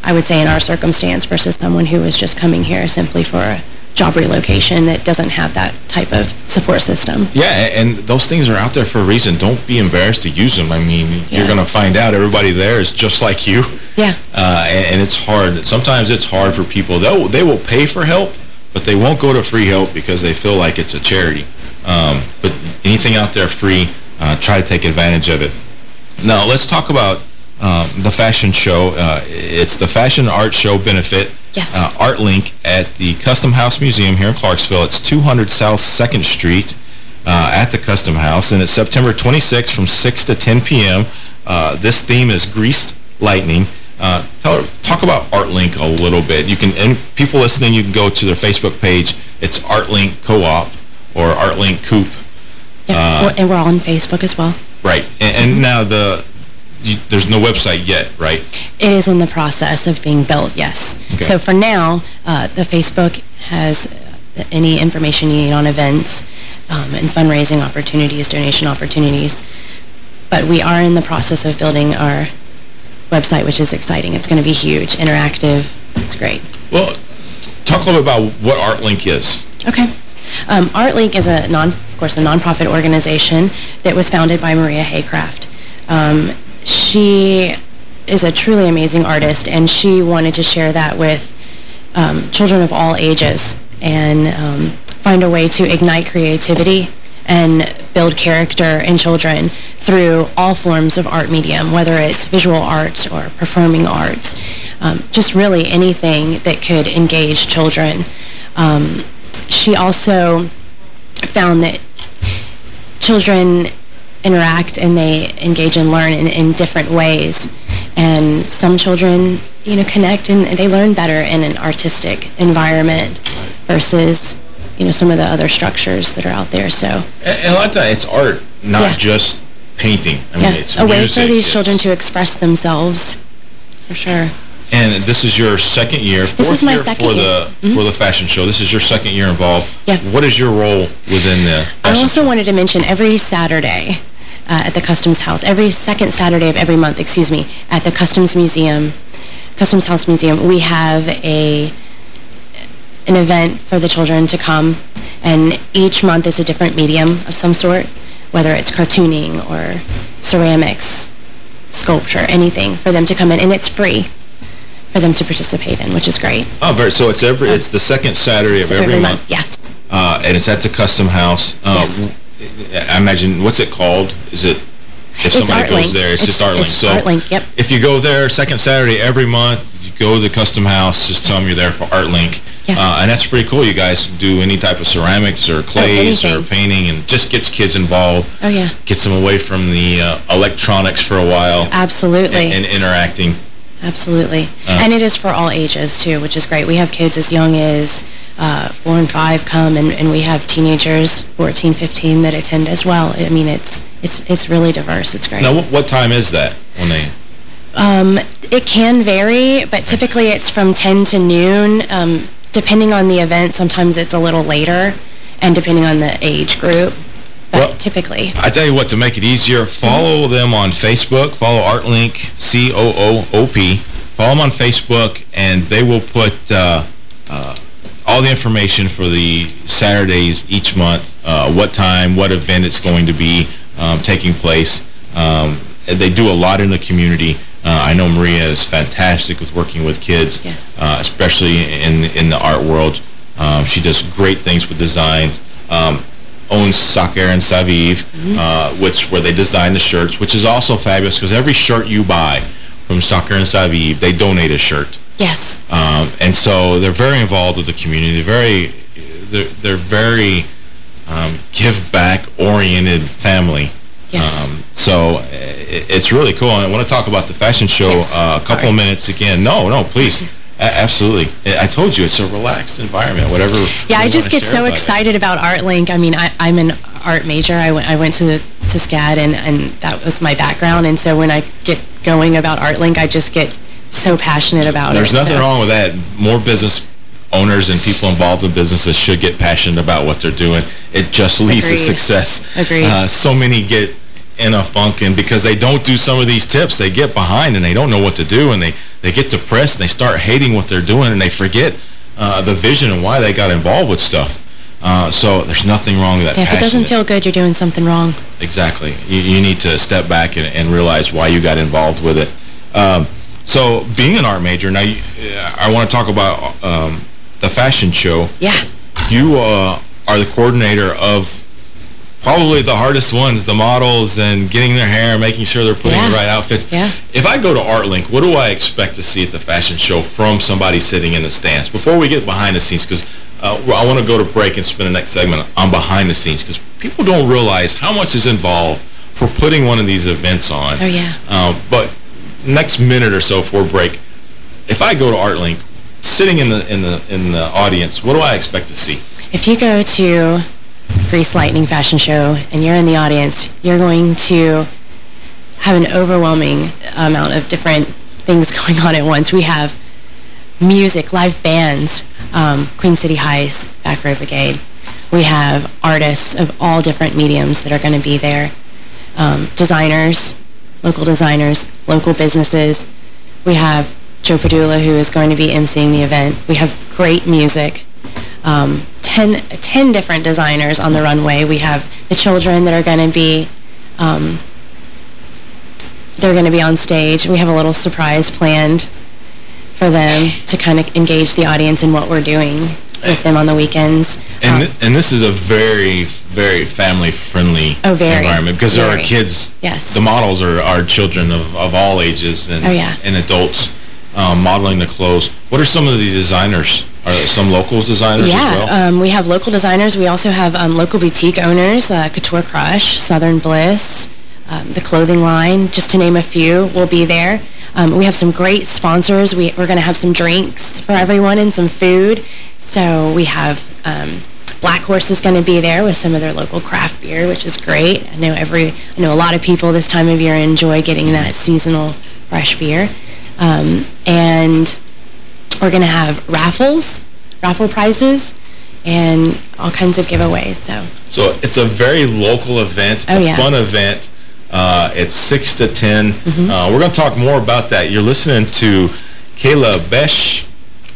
I would say, in our circumstance versus someone who is just coming here simply for a job relocation that doesn't have that type of support system. Yeah, and those things are out there for a reason. Don't be embarrassed to use them. I mean, yeah. you're going to find out everybody there is just like you. Yeah. Uh, and, and, it's hard. Sometimes it's hard for people. They'll, they will pay for help, but they won't go to free help because they feel like it's a charity. Um, but anything out there free, uh, try to take advantage of it. Now, let's talk about um, the fashion show. Uh, it's the Fashion Art Show benefit. Yes. Uh, Art Link at the Custom House Museum here in Clarksville. It's 200 South 2nd Street uh, at the Custom House, and it's September 26th from 6 to 10 p.m. Uh, this theme is Greased Lightning. Uh, tell, talk about ArtLink a little bit. You can, and people listening, you can go to their Facebook page. It's ArtLink Co-op or ArtLink Coop yeah, uh, and we're all on Facebook as well. Right. And, and now the you, there's no website yet, right? It is in the process of being built, yes. Okay. So for now, uh, the Facebook has any information you need on events um, and fundraising opportunities, donation opportunities. But we are in the process of building our website, which is exciting. It's going to be huge, interactive. It's great. Well, talk a little bit about what ArtLink is. Okay. Um, ArtLink is a non, of course, a nonprofit organization that was founded by Maria Haycraft. Um, she is a truly amazing artist, and she wanted to share that with um, children of all ages and um, find a way to ignite creativity and build character in children through all forms of art medium, whether it's visual arts or performing arts, um, just really anything that could engage children. Um, she also found that children interact and they engage and learn in, in different ways. And some children, you know, connect and they learn better in an artistic environment versus, you know, some of the other structures that are out there. So, And, a lot of times it's art, not Yeah. just painting. I yeah, mean, it's a way for these children to express themselves, for sure. And this is your second year, fourth is my year second for year. The for the fashion show. This is your second year involved. Yeah. What is your role within the I also wanted to mention every Saturday uh, at the Customs House, every second Saturday of every month, excuse me, at the Customs Museum, Customs House Museum, we have a an event for the children to come, and each month is a different medium of some sort, whether it's cartooning or ceramics, sculpture, anything, for them to come in, and it's free for them to participate in, which is great. Oh, very. So it's every it's the second Saturday of every, every month. month, yes. Uh, and it's at the Custom House. Uh, Yes. I imagine what's it called? Is it if It's somebody goes there? It's, It's- just ArtLink. so ArtLink, yep. if you go there second Saturday every month, you go to the Custom House. Just tell them you're there for ArtLink. Yeah. Uh, and that's pretty cool. You guys do any type of ceramics or clays or painting, and just gets kids involved. Oh, yeah. Gets them away from the uh, electronics for a while. Absolutely. And, and interacting. Absolutely. Uh, and it is for all ages, too, which is great. We have kids as young as uh, four and five come, and, and we have teenagers, 14, 15, that attend as well. I mean, it's it's it's really diverse. It's great. Now, what, what time is that when they... Um, it can vary, but typically it's from 10 to noon. Um, depending on the event, sometimes it's a little later, and depending on the age group. Well, typically, I tell you what, to make it easier, follow them on Facebook. Follow ArtLink, C-O-O-O-P. Follow them on Facebook, and they will put uh, uh, all the information for the Saturdays each month, uh, what time, what event it's going to be um, taking place. Um, and they do a lot in the community. Uh, I know Maria is fantastic with working with kids, Yes. uh, especially in in the art world. Um, she does great things with designs. Um, owns Saker and Saviv, uh, which where they design the shirts, which is also fabulous because every shirt you buy from Saker and Saviv, they donate a shirt. yes. Um, and so they're very involved with the community. They're very, they're, they're very um, give-back oriented family. Yes. Um, so i it's really cool. And I want to talk about the fashion show Yes. uh, a couple of minutes again. No, no, please. A absolutely. I I told you, it's a relaxed environment, whatever Yeah, I just get so about it. excited about ArtLink. I mean, I, I'm an art major. I went, I went to, to SCAD, and, and that was my background. And so when I get going about ArtLink, I just get so passionate about There's it. There's nothing so. wrong with that. More business owners and people involved in businesses should get passionate about what they're doing. It just leads to success. Agreed. Uh, so many get in a funk, and because they don't do some of these tips, they get behind and they don't know what to do, and they, they get depressed, and they start hating what they're doing, and they forget uh, the vision and why they got involved with stuff. Uh, so there's nothing wrong with that Yeah, if it doesn't feel good, you're doing something wrong. Exactly. You, you need to step back and, and realize why you got involved with it. Um, so being an art major, now you, uh, I want to talk about um, the fashion show. Yeah. You uh, are the coordinator of probably the hardest ones, the models and getting their hair, making sure they're putting Yeah. the right outfits. Yeah. If I go to ArtLink, what do I expect to see at the fashion show from somebody sitting in the stands? Before we get behind the scenes, because uh, I want to go to break and spend the next segment on behind the scenes, because people don't realize how much is involved for putting one of these events on. Oh, yeah. Um, but next minute or so before break, if I go to ArtLink, sitting in the in the in the audience, what do I expect to see? If you go to Grease Lightning Fashion Show and you're in the audience, you're going to have an overwhelming amount of different things going on at once. We have music, live bands, um, Queen City Highs, Back Row Brigade. We have artists of all different mediums that are going to be there. Um, designers, local designers, local businesses. We have Joe Padula, who is going to be emceeing the event. We have great music. Um, 10, 10 different designers on the runway. We have the children that are going to be... Um, they're going to be on stage. We have a little surprise planned for them to kind of engage the audience in what we're doing with them on the weekends. And, th and this is a very, very family-friendly Oh, very. environment because there are kids. Yes. The models are, are children of, of all ages and, Oh, yeah. and adults um, modeling the clothes. What are some of the designers? Are some locals designers yeah, as well? um, we have local designers. We also have um, local boutique owners, uh, Couture Crush, Southern Bliss, um, the clothing line, just to name a few, will be there. Um, we have some great sponsors. We, we're going to have some drinks for everyone and some food. So we have um, Black Horse is going to be there with some of their local craft beer, which is great. I know every, I know a lot of people this time of year enjoy getting that seasonal fresh beer. Um, and we're going to have raffles, raffle prizes, and all kinds of giveaways. So So it's a very local event. It's Oh, a yeah. fun event. Uh, it's 6 to 10. Mm-hmm. Uh, we're going to talk more about that. You're listening to Kayla Besh,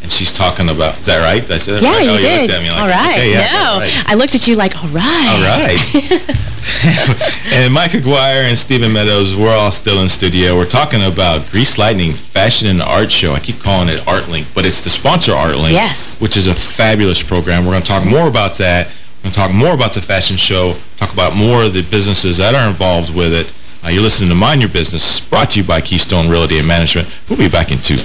and she's talking about, is that right? Did I say that yeah, right? you oh, did. looked at me like, all right. okay, yeah, no, right. I looked at you like, all right. All right. and Mike Aguirre and Stephen Meadows, we're all still in studio. We're talking about Grease Lightning Fashion and Art Show. I keep calling it ArtLink, but it's the sponsor ArtLink. Yes. Which is a fabulous program. We're going to talk more about that. We're going to talk more about the fashion show, talk about more of the businesses that are involved with it. Uh, you're listening to Mind Your Business, brought to you by Keystone Realty and Management. We'll be back in two.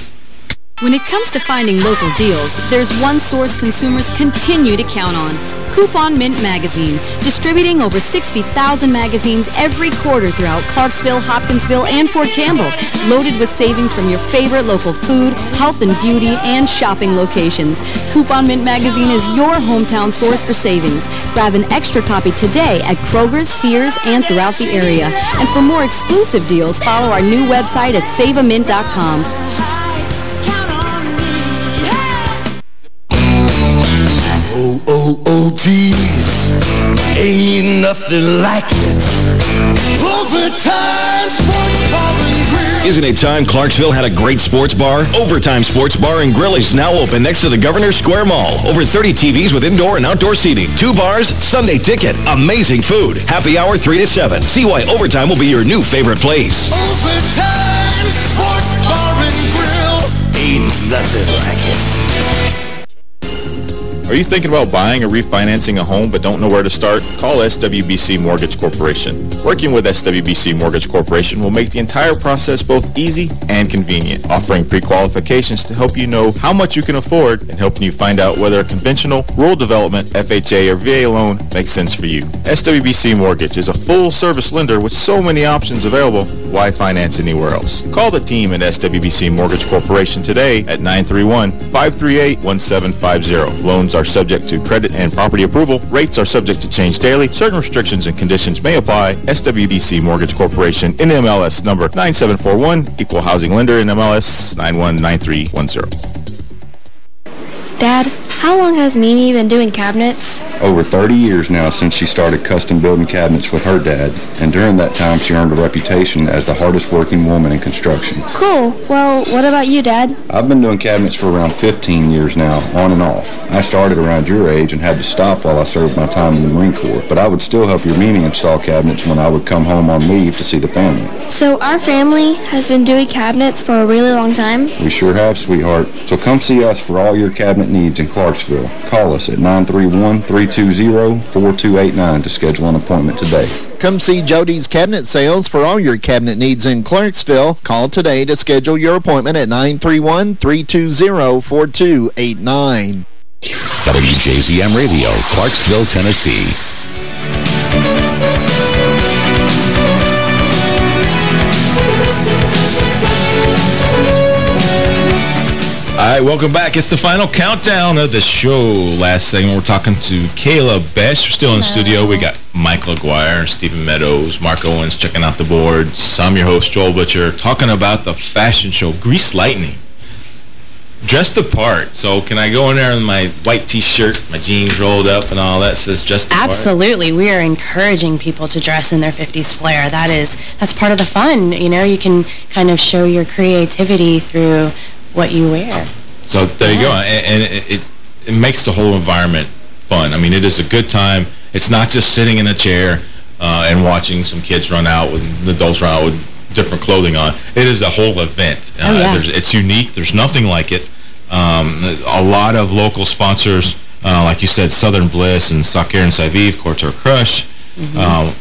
When it comes to finding local deals, there's one source consumers continue to count on. Coupon Mint Magazine, distributing over 60,000 magazines every quarter throughout Clarksville, Hopkinsville, and Fort Campbell, loaded with savings from your favorite local food, health and beauty, and shopping locations. Coupon Mint Magazine is your hometown source for savings. Grab an extra copy today at Kroger's, Sears, and throughout the area. And for more exclusive deals, follow our new website at saveamint.com. Oh, oh, oh, geez. Ain't nothing like it. Overtime Sports Bar and Grill. Isn't it time Clarksville had a great sports bar? Overtime Sports Bar and Grill is now open next to the Governor Square Mall. Over 30 TVs with indoor and outdoor seating. Two bars, Sunday ticket, amazing food. Happy hour 3 to 7. See why Overtime will be your new favorite place. Overtime Sports Bar and Grill. Ain't nothing like it. Are you thinking about buying or refinancing a home but don't know where to start? Call SWBC Mortgage Corporation. Working with SWBC Mortgage Corporation will make the entire process both easy and convenient, offering pre-qualifications to help you know how much you can afford and helping you find out whether a conventional, rural development, FHA, or VA loan makes sense for you. SWBC Mortgage is a full-service lender with so many options available. Why finance anywhere else? Call the team at SWBC Mortgage Corporation today at 931-538-1750. Loans are subject to credit and property approval. Rates are subject to change daily. Certain restrictions and conditions may apply. SWBC Mortgage Corporation, NMLS number 9741, Equal Housing Lender, NMLS 919310. Dad, how long has Mimi been doing cabinets? Over 30 years now since she started custom building cabinets with her dad, and during that time she earned a reputation as the hardest working woman in construction. Cool. Well, what about you, Dad? I've been doing cabinets for around 15 years now, on and off. I started around your age and had to stop while I served my time in the Marine Corps, but I would still help your Mimi install cabinets when I would come home on leave to see the family. So our family has been doing cabinets for a really long time? We sure have, sweetheart. So come see us for all your cabinet needs in Clarksville. Call us at 931-320-4289 to schedule an appointment today. Come see Jody's Cabinet Sales for all your cabinet needs in Clarksville. Call today to schedule your appointment at 931-320-4289. WJZM Radio, Clarksville, Tennessee. Right, welcome back. It's the final countdown of the show. Last segment, we're talking to Kayla Besh. We're still in studio. We got Michael Aguirre, Stephen Meadows, Mark Owens checking out the boards. I'm your host, Joel Butcher, talking about the fashion show, Grease Lightning. Dress the part. So can I go in there in my white T-shirt, my jeans rolled up and all that says just the part? Absolutely. We are encouraging people to dress in their 50s flair. That is, that's part of the fun. You know, you can kind of show your creativity through what you wear. So there you go. And, and it, it, it makes the whole environment fun. I mean, it is a good time. It's not just sitting in a chair uh, and watching some kids run out with adults run out with different clothing on. It is a whole event. Uh, Oh, yeah. it's unique. There's nothing like it. Um, a lot of local sponsors Uh, like you said, Southern Bliss and Saker and Saviv, Couture Crush, um,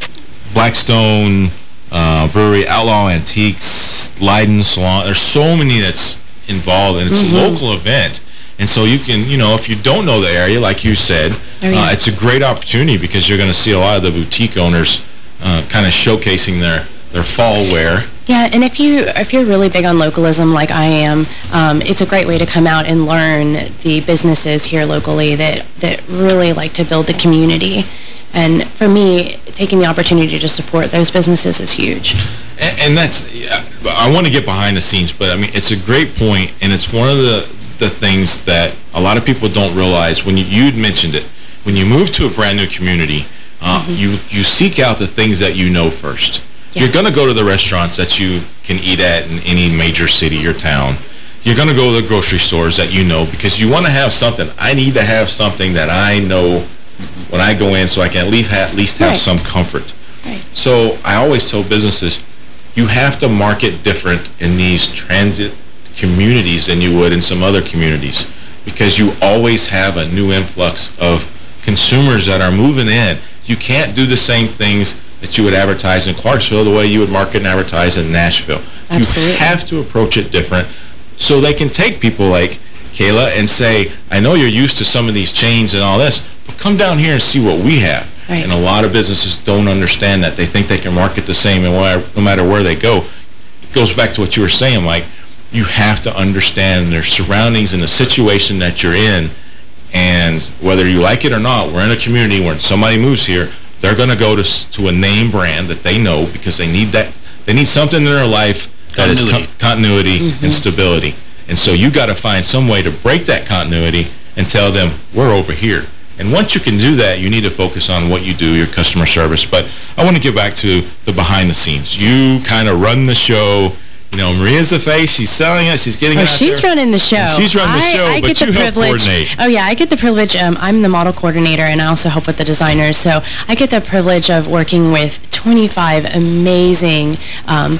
Blackstone uh, Brewery, Outlaw Antiques, Leiden Salon. There's so many that's involved, and it's Mhm. a local event. And so you can, you know, if you don't know the area, like you said, Oh, yeah. uh, it's a great opportunity because you're going to see a lot of the boutique owners uh, kind of showcasing their, their fall wear. Yeah, and if you if you're really big on localism like I am, um, it's a great way to come out and learn the businesses here locally that that really like to build the community. And for me, taking the opportunity to support those businesses is huge. And, and that's, yeah, I want to get behind the scenes, but I mean, it's a great point, and it's one of the, the things that a lot of people don't realize. When you, you'd mentioned it, when you move to a brand new community, uh, you, you seek out the things that you know first. You're going to go to the restaurants that you can eat at in any major city or town. You're going to go to the grocery stores that you know because you want to have something. I need to have something that I know when I go in so I can at least have, at least have Right. some comfort. So I always tell businesses, you have to market different in these transit communities than you would in some other communities because you always have a new influx of consumers that are moving in. You can't do the same things that you would advertise in Clarksville the way you would market and advertise in Nashville. Absolutely. You have to approach it different so they can take people like Kayla and say, I know you're used to some of these chains and all this, but come down here and see what we have. Right. And a lot of businesses don't understand that. They think they can market the same and where, no matter where they go. It goes back to what you were saying, Mike. You have to understand their surroundings and the situation that you're in. And whether you like it or not, we're in a community where somebody moves here, they're going to go to to a name brand that they know because they need that. They need something in their life that is Continuity. con- continuity Mm-hmm. and stability. And so you got to find some way to break that continuity and tell them, we're over here. And once you can do that, you need to focus on what you do, your customer service. But I want to get back to the behind the scenes. You kind of run the show. You know, Maria's the face. She's selling it. She's getting it Oh, out she's there. running the show. And she's running the show, I but get you the help privilege. coordinate. Oh yeah, I get the privilege. Um, I'm the model coordinator, and I also help with the designers. So I get the privilege of working with 25 amazing. Um,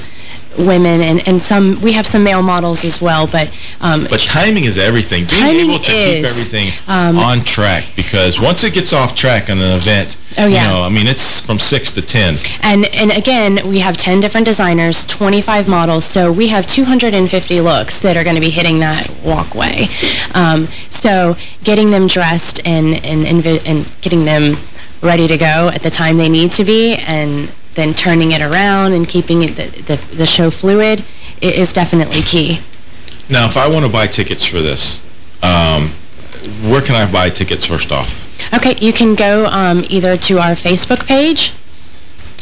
women and, and some we have some male models as well but um, But timing is everything. Being Timing able to keep is, everything um, on track because once it gets off track on an event, Oh, yeah. you know, I mean, it's from 6 to 10. And and again, we have 10 different designers, 25 models, so we have 250 looks that are going to be hitting that walkway. Um, so getting them dressed and, and, and, and getting them ready to go at the time they need to be and then turning it around and keeping it, the, the, the show fluid is definitely key. Now, if I want to buy tickets for this, um, where can I buy tickets first off? Okay, you can go um, either to our Facebook page,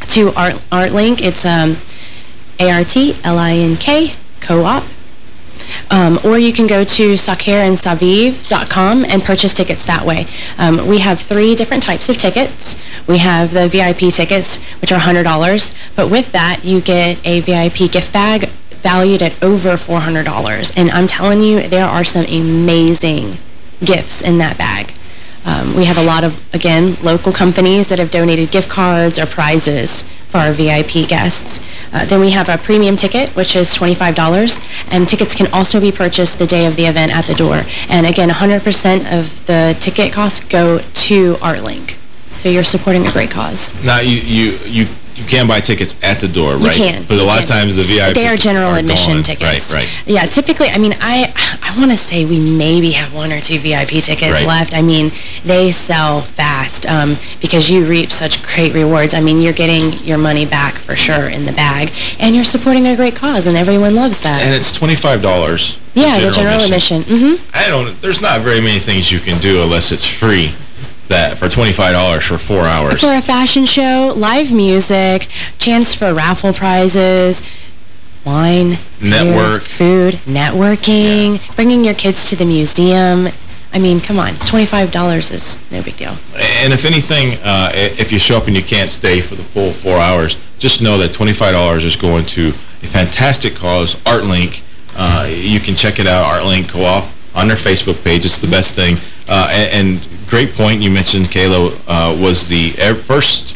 to Art ArtLink. It's um, A-R-T-L-I-N-K, co-op. Um, or you can go to sakerandsaviv.com and purchase tickets that way. Um, we have three different types of tickets. We have the VIP tickets, which are $100, but with that, you get a VIP gift bag valued at over $400. And I'm telling you, there are some amazing gifts in that bag. Um, we have a lot of, again, local companies that have donated gift cards or prizes for our VIP guests. Uh, then we have a premium ticket, which is $25, and tickets can also be purchased the day of the event at the door. And again, 100% of the ticket costs go to ArtLink. So you're supporting a great cause. Now, you, you, you, you can buy tickets at the door, right? You can. But a lot can. of times the VIP They are general admission gone. tickets. Right, right. Yeah, typically, I mean, I I want to say we maybe have one or two VIP tickets Right. left. I mean, they sell fast um, because you reap such great rewards. I mean, you're getting your money back for sure in the bag, and you're supporting a great cause, and everyone loves that. And it's $25 for yeah, the general admission. Mm-hmm. I don't, there's not very many things you can do unless it's free that for $25 for four hours. For a fashion show, live music, chance for raffle prizes, wine, Network. food, networking, bringing your kids to the museum. I mean, come on, $25 is no big deal. And if anything, uh, if you show up and you can't stay for the full four hours, just know that $25 is going to a fantastic cause, ArtLink. Uh, you can check it out, ArtLink Co-op, on their Facebook page. It's the best thing. Uh, and, and great point you mentioned, Kayla, uh, was the first,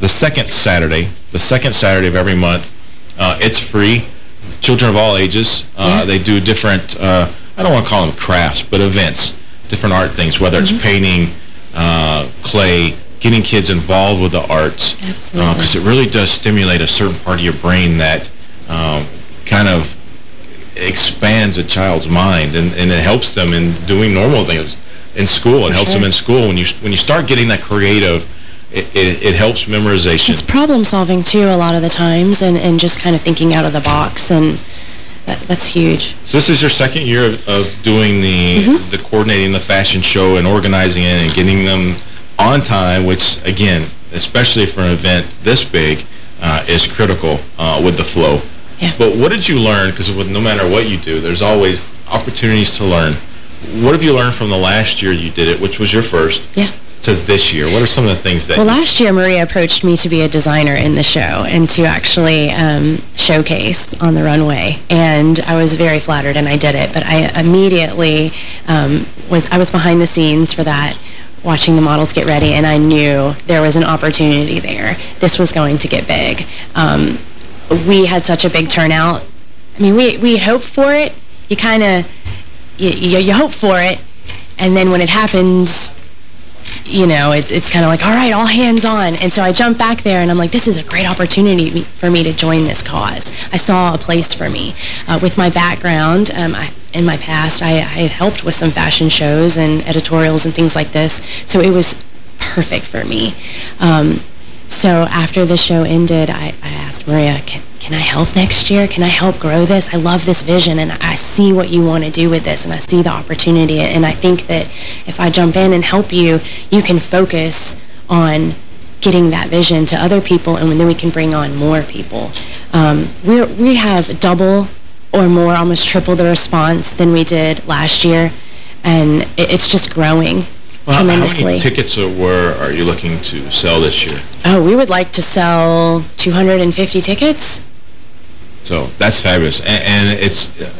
the second Saturday, the second Saturday of every month. Uh, it's free. Children of all ages. Uh, They do different, uh, I don't want to call them crafts, but events. different art things, whether Mm-hmm. it's painting, uh, clay, getting kids involved with the arts. Absolutely. Because it really does stimulate a certain part of your brain that um, kind of expands a child's mind and, and it helps them in doing normal things in school. It For helps them in school. When you when you start getting that creative, it, it, it helps memorization. It's problem solving too a lot of the times and, and just kind of thinking out of the box and that, that's huge. So this is your second year of, of doing the Mm-hmm. the coordinating the fashion show and organizing it and getting them on time, which again, especially for an event this big, uh, is critical uh, with the flow. Yeah. But what did you learn? Because no matter what you do, there's always opportunities to learn. What have you learned from the last year you did it, which was your first, Yeah. to this year? What are some of the things that Well, last year Maria approached me to be a designer in the show and to actually um, showcase on the runway. And I was very flattered and I did it. But I immediately um, was, I was behind the scenes for that watching the models get ready and I knew there was an opportunity there. This was going to get big. Um, we had such a big turnout. I mean, we, we hoped for it. You kind of, you, you, you hope for it. And then when it happens, you know, it's, it's kind of like, all right, all hands on. And so I jumped back there and I'm like, this is a great opportunity for me to join this cause. I saw a place for me. Uh, with my background, um, I, in my past, I, I had helped with some fashion shows and editorials and things like this. So it was perfect for me. Um, so after the show ended, I, I asked Maria, can, can I help next year? Can I help grow this? I love this vision, and I see what you want to do with this, and I see the opportunity. And I think that if I jump in and help you, you can focus on getting that vision to other people, and then we can bring on more people. Um, we're, we have double or more, almost triple the response than we did last year, and it, it's just growing Well, how many tickets are, were are you looking to sell this year? Oh, we would like to sell 250 tickets. So that's fabulous. And, and it's, uh,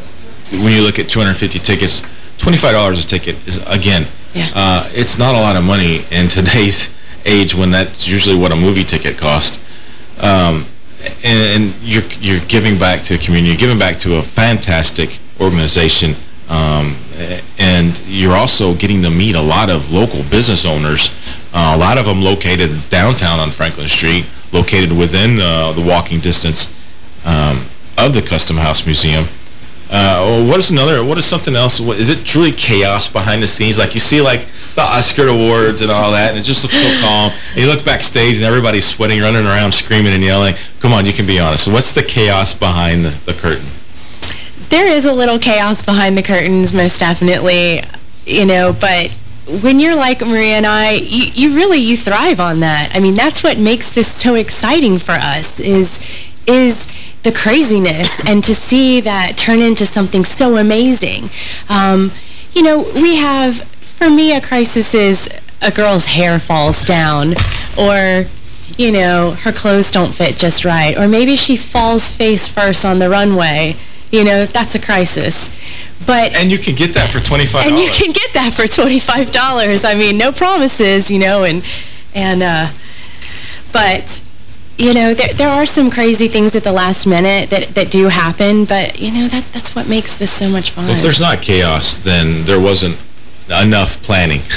when you look at 250 tickets, $25 a ticket is, again, Yeah. uh, it's not a lot of money in today's age when that's usually what a movie ticket costs. Um, and, and you're, you're giving back to a community, you're giving back to a fantastic organization, um, and you're also getting to meet a lot of local business owners, uh, a lot of them located downtown on Franklin Street, located within uh, the walking distance um, of the Custom House Museum. Uh, what is another, what is something else? What, is it truly chaos behind the scenes? Like you see like the Oscar awards and all that, and it just looks so calm. And you look backstage and everybody's sweating, running around, screaming and yelling. Come on, you can be honest. What's the chaos behind the, the curtain? There is a little chaos behind the curtains, most definitely, you know, but when you're like Maria and I, you, you really, you thrive on that. I mean, that's what makes this so exciting for us is, is the craziness and to see that turn into something so amazing. Um, you know, we have, for me, a crisis is a girl's hair falls down or you know, her clothes don't fit just right. Or maybe she falls face first on the runway. You know, that's a crisis. But And you can get that for $25. and you can get that for $25. I mean, no promises, you know, and, and, uh, but, you know, there, there are some crazy things at the last minute that, that do happen, but, you know, that, that's what makes this so much fun. If there's not chaos, then there wasn't enough planning.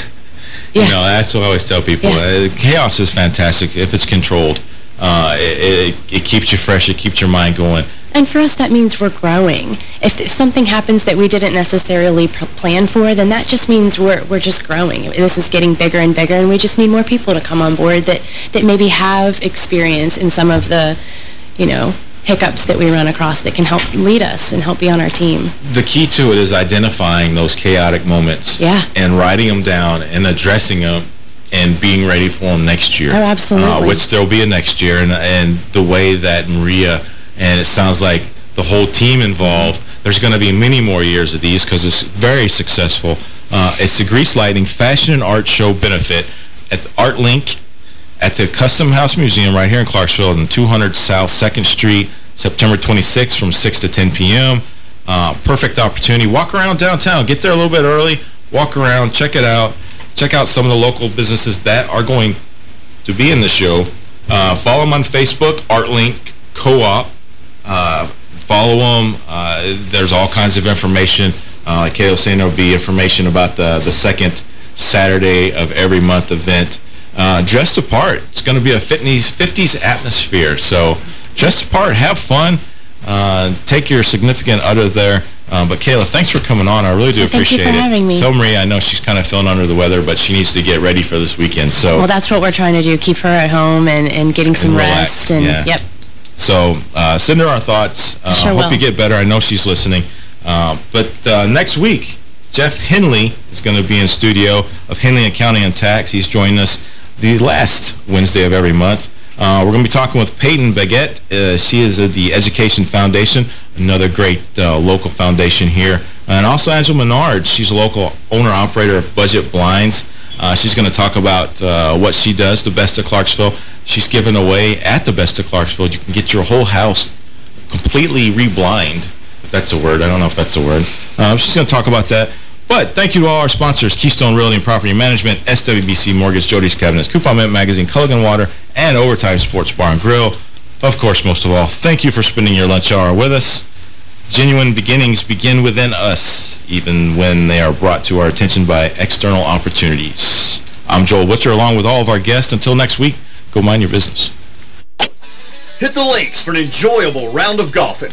You know, that's what I always tell people. Yeah. Uh, chaos is fantastic if it's controlled. Uh, it, it, it keeps you fresh. It keeps your mind going. And for us, that means we're growing. If, if something happens that we didn't necessarily plan for, then that just means we're, we're just growing. This is getting bigger and bigger, and we just need more people to come on board that, that maybe have experience in some of the, you know, hiccups that we run across that can help lead us and help be on our team. The key to it is identifying those chaotic moments. Yeah. And writing them down and addressing them and being ready for them next year. Oh, absolutely. Uh, which there'll be a next year. And, and the way that Maria, and it sounds like the whole team involved, there's going to be many more years of these because it's very successful. Uh, it's the Grease Lightning Fashion and Art Show benefit at the Art Link at the Custom House Museum right here in Clarksville on 200 South 2nd Street, September 26th from 6 to 10 p.m. Uh, perfect opportunity. Walk around downtown. Get there a little bit early. Walk around. Check it out. Check out some of the local businesses that are going to be in the show. Uh, follow them on Facebook, ArtLink Co-op. Uh, follow them. Uh, there's all kinds of information. Uh, like Kayla saying, there'll be information about the, the second Saturday of every month event. Uh, dressed apart. It's going to be a 50s, 50s atmosphere. So dress apart, have fun, uh, take your significant other there. Um, but Kayla, thanks for coming on. I really do appreciate it. Thank you for it. having me. Tell Maria I know she's kind of feeling under the weather, but she needs to get ready for this weekend. So Well, that's what we're trying to do, keep her at home and, and getting some relax, rest. And yeah. Yep. So uh, send her our thoughts. Uh, Sure hope will. you get better. I know she's listening. Uh, but uh, next week, Jeff Henley is going to be in studio of Henley Accounting and Tax. He's joining us the last Wednesday of every month. Uh, we're going to be talking with Peyton Baguette. Uh, she is at the Education Foundation, another great uh, local foundation here. And also Angela Menard. She's a local owner-operator of Budget Blinds. Uh, she's going to talk about uh, what she does, the Best of Clarksville. She's given away at the Best of Clarksville. You can get your whole house completely reblind, if that's a word. I don't know if that's a word. Um, she's going to talk about that. But thank you to all our sponsors, Keystone Realty and Property Management, SWBC Mortgage, Jody's Cabinets, Coupon Mint Magazine, Culligan Water, and Overtime Sports Bar and Grill. Of course, most of all, thank you for spending your lunch hour with us. Genuine beginnings begin within us, even when they are brought to our attention by external opportunities. I'm Joel Butcher, along with all of our guests. Until next week, go mind your business. Hit the links for an enjoyable round of golf at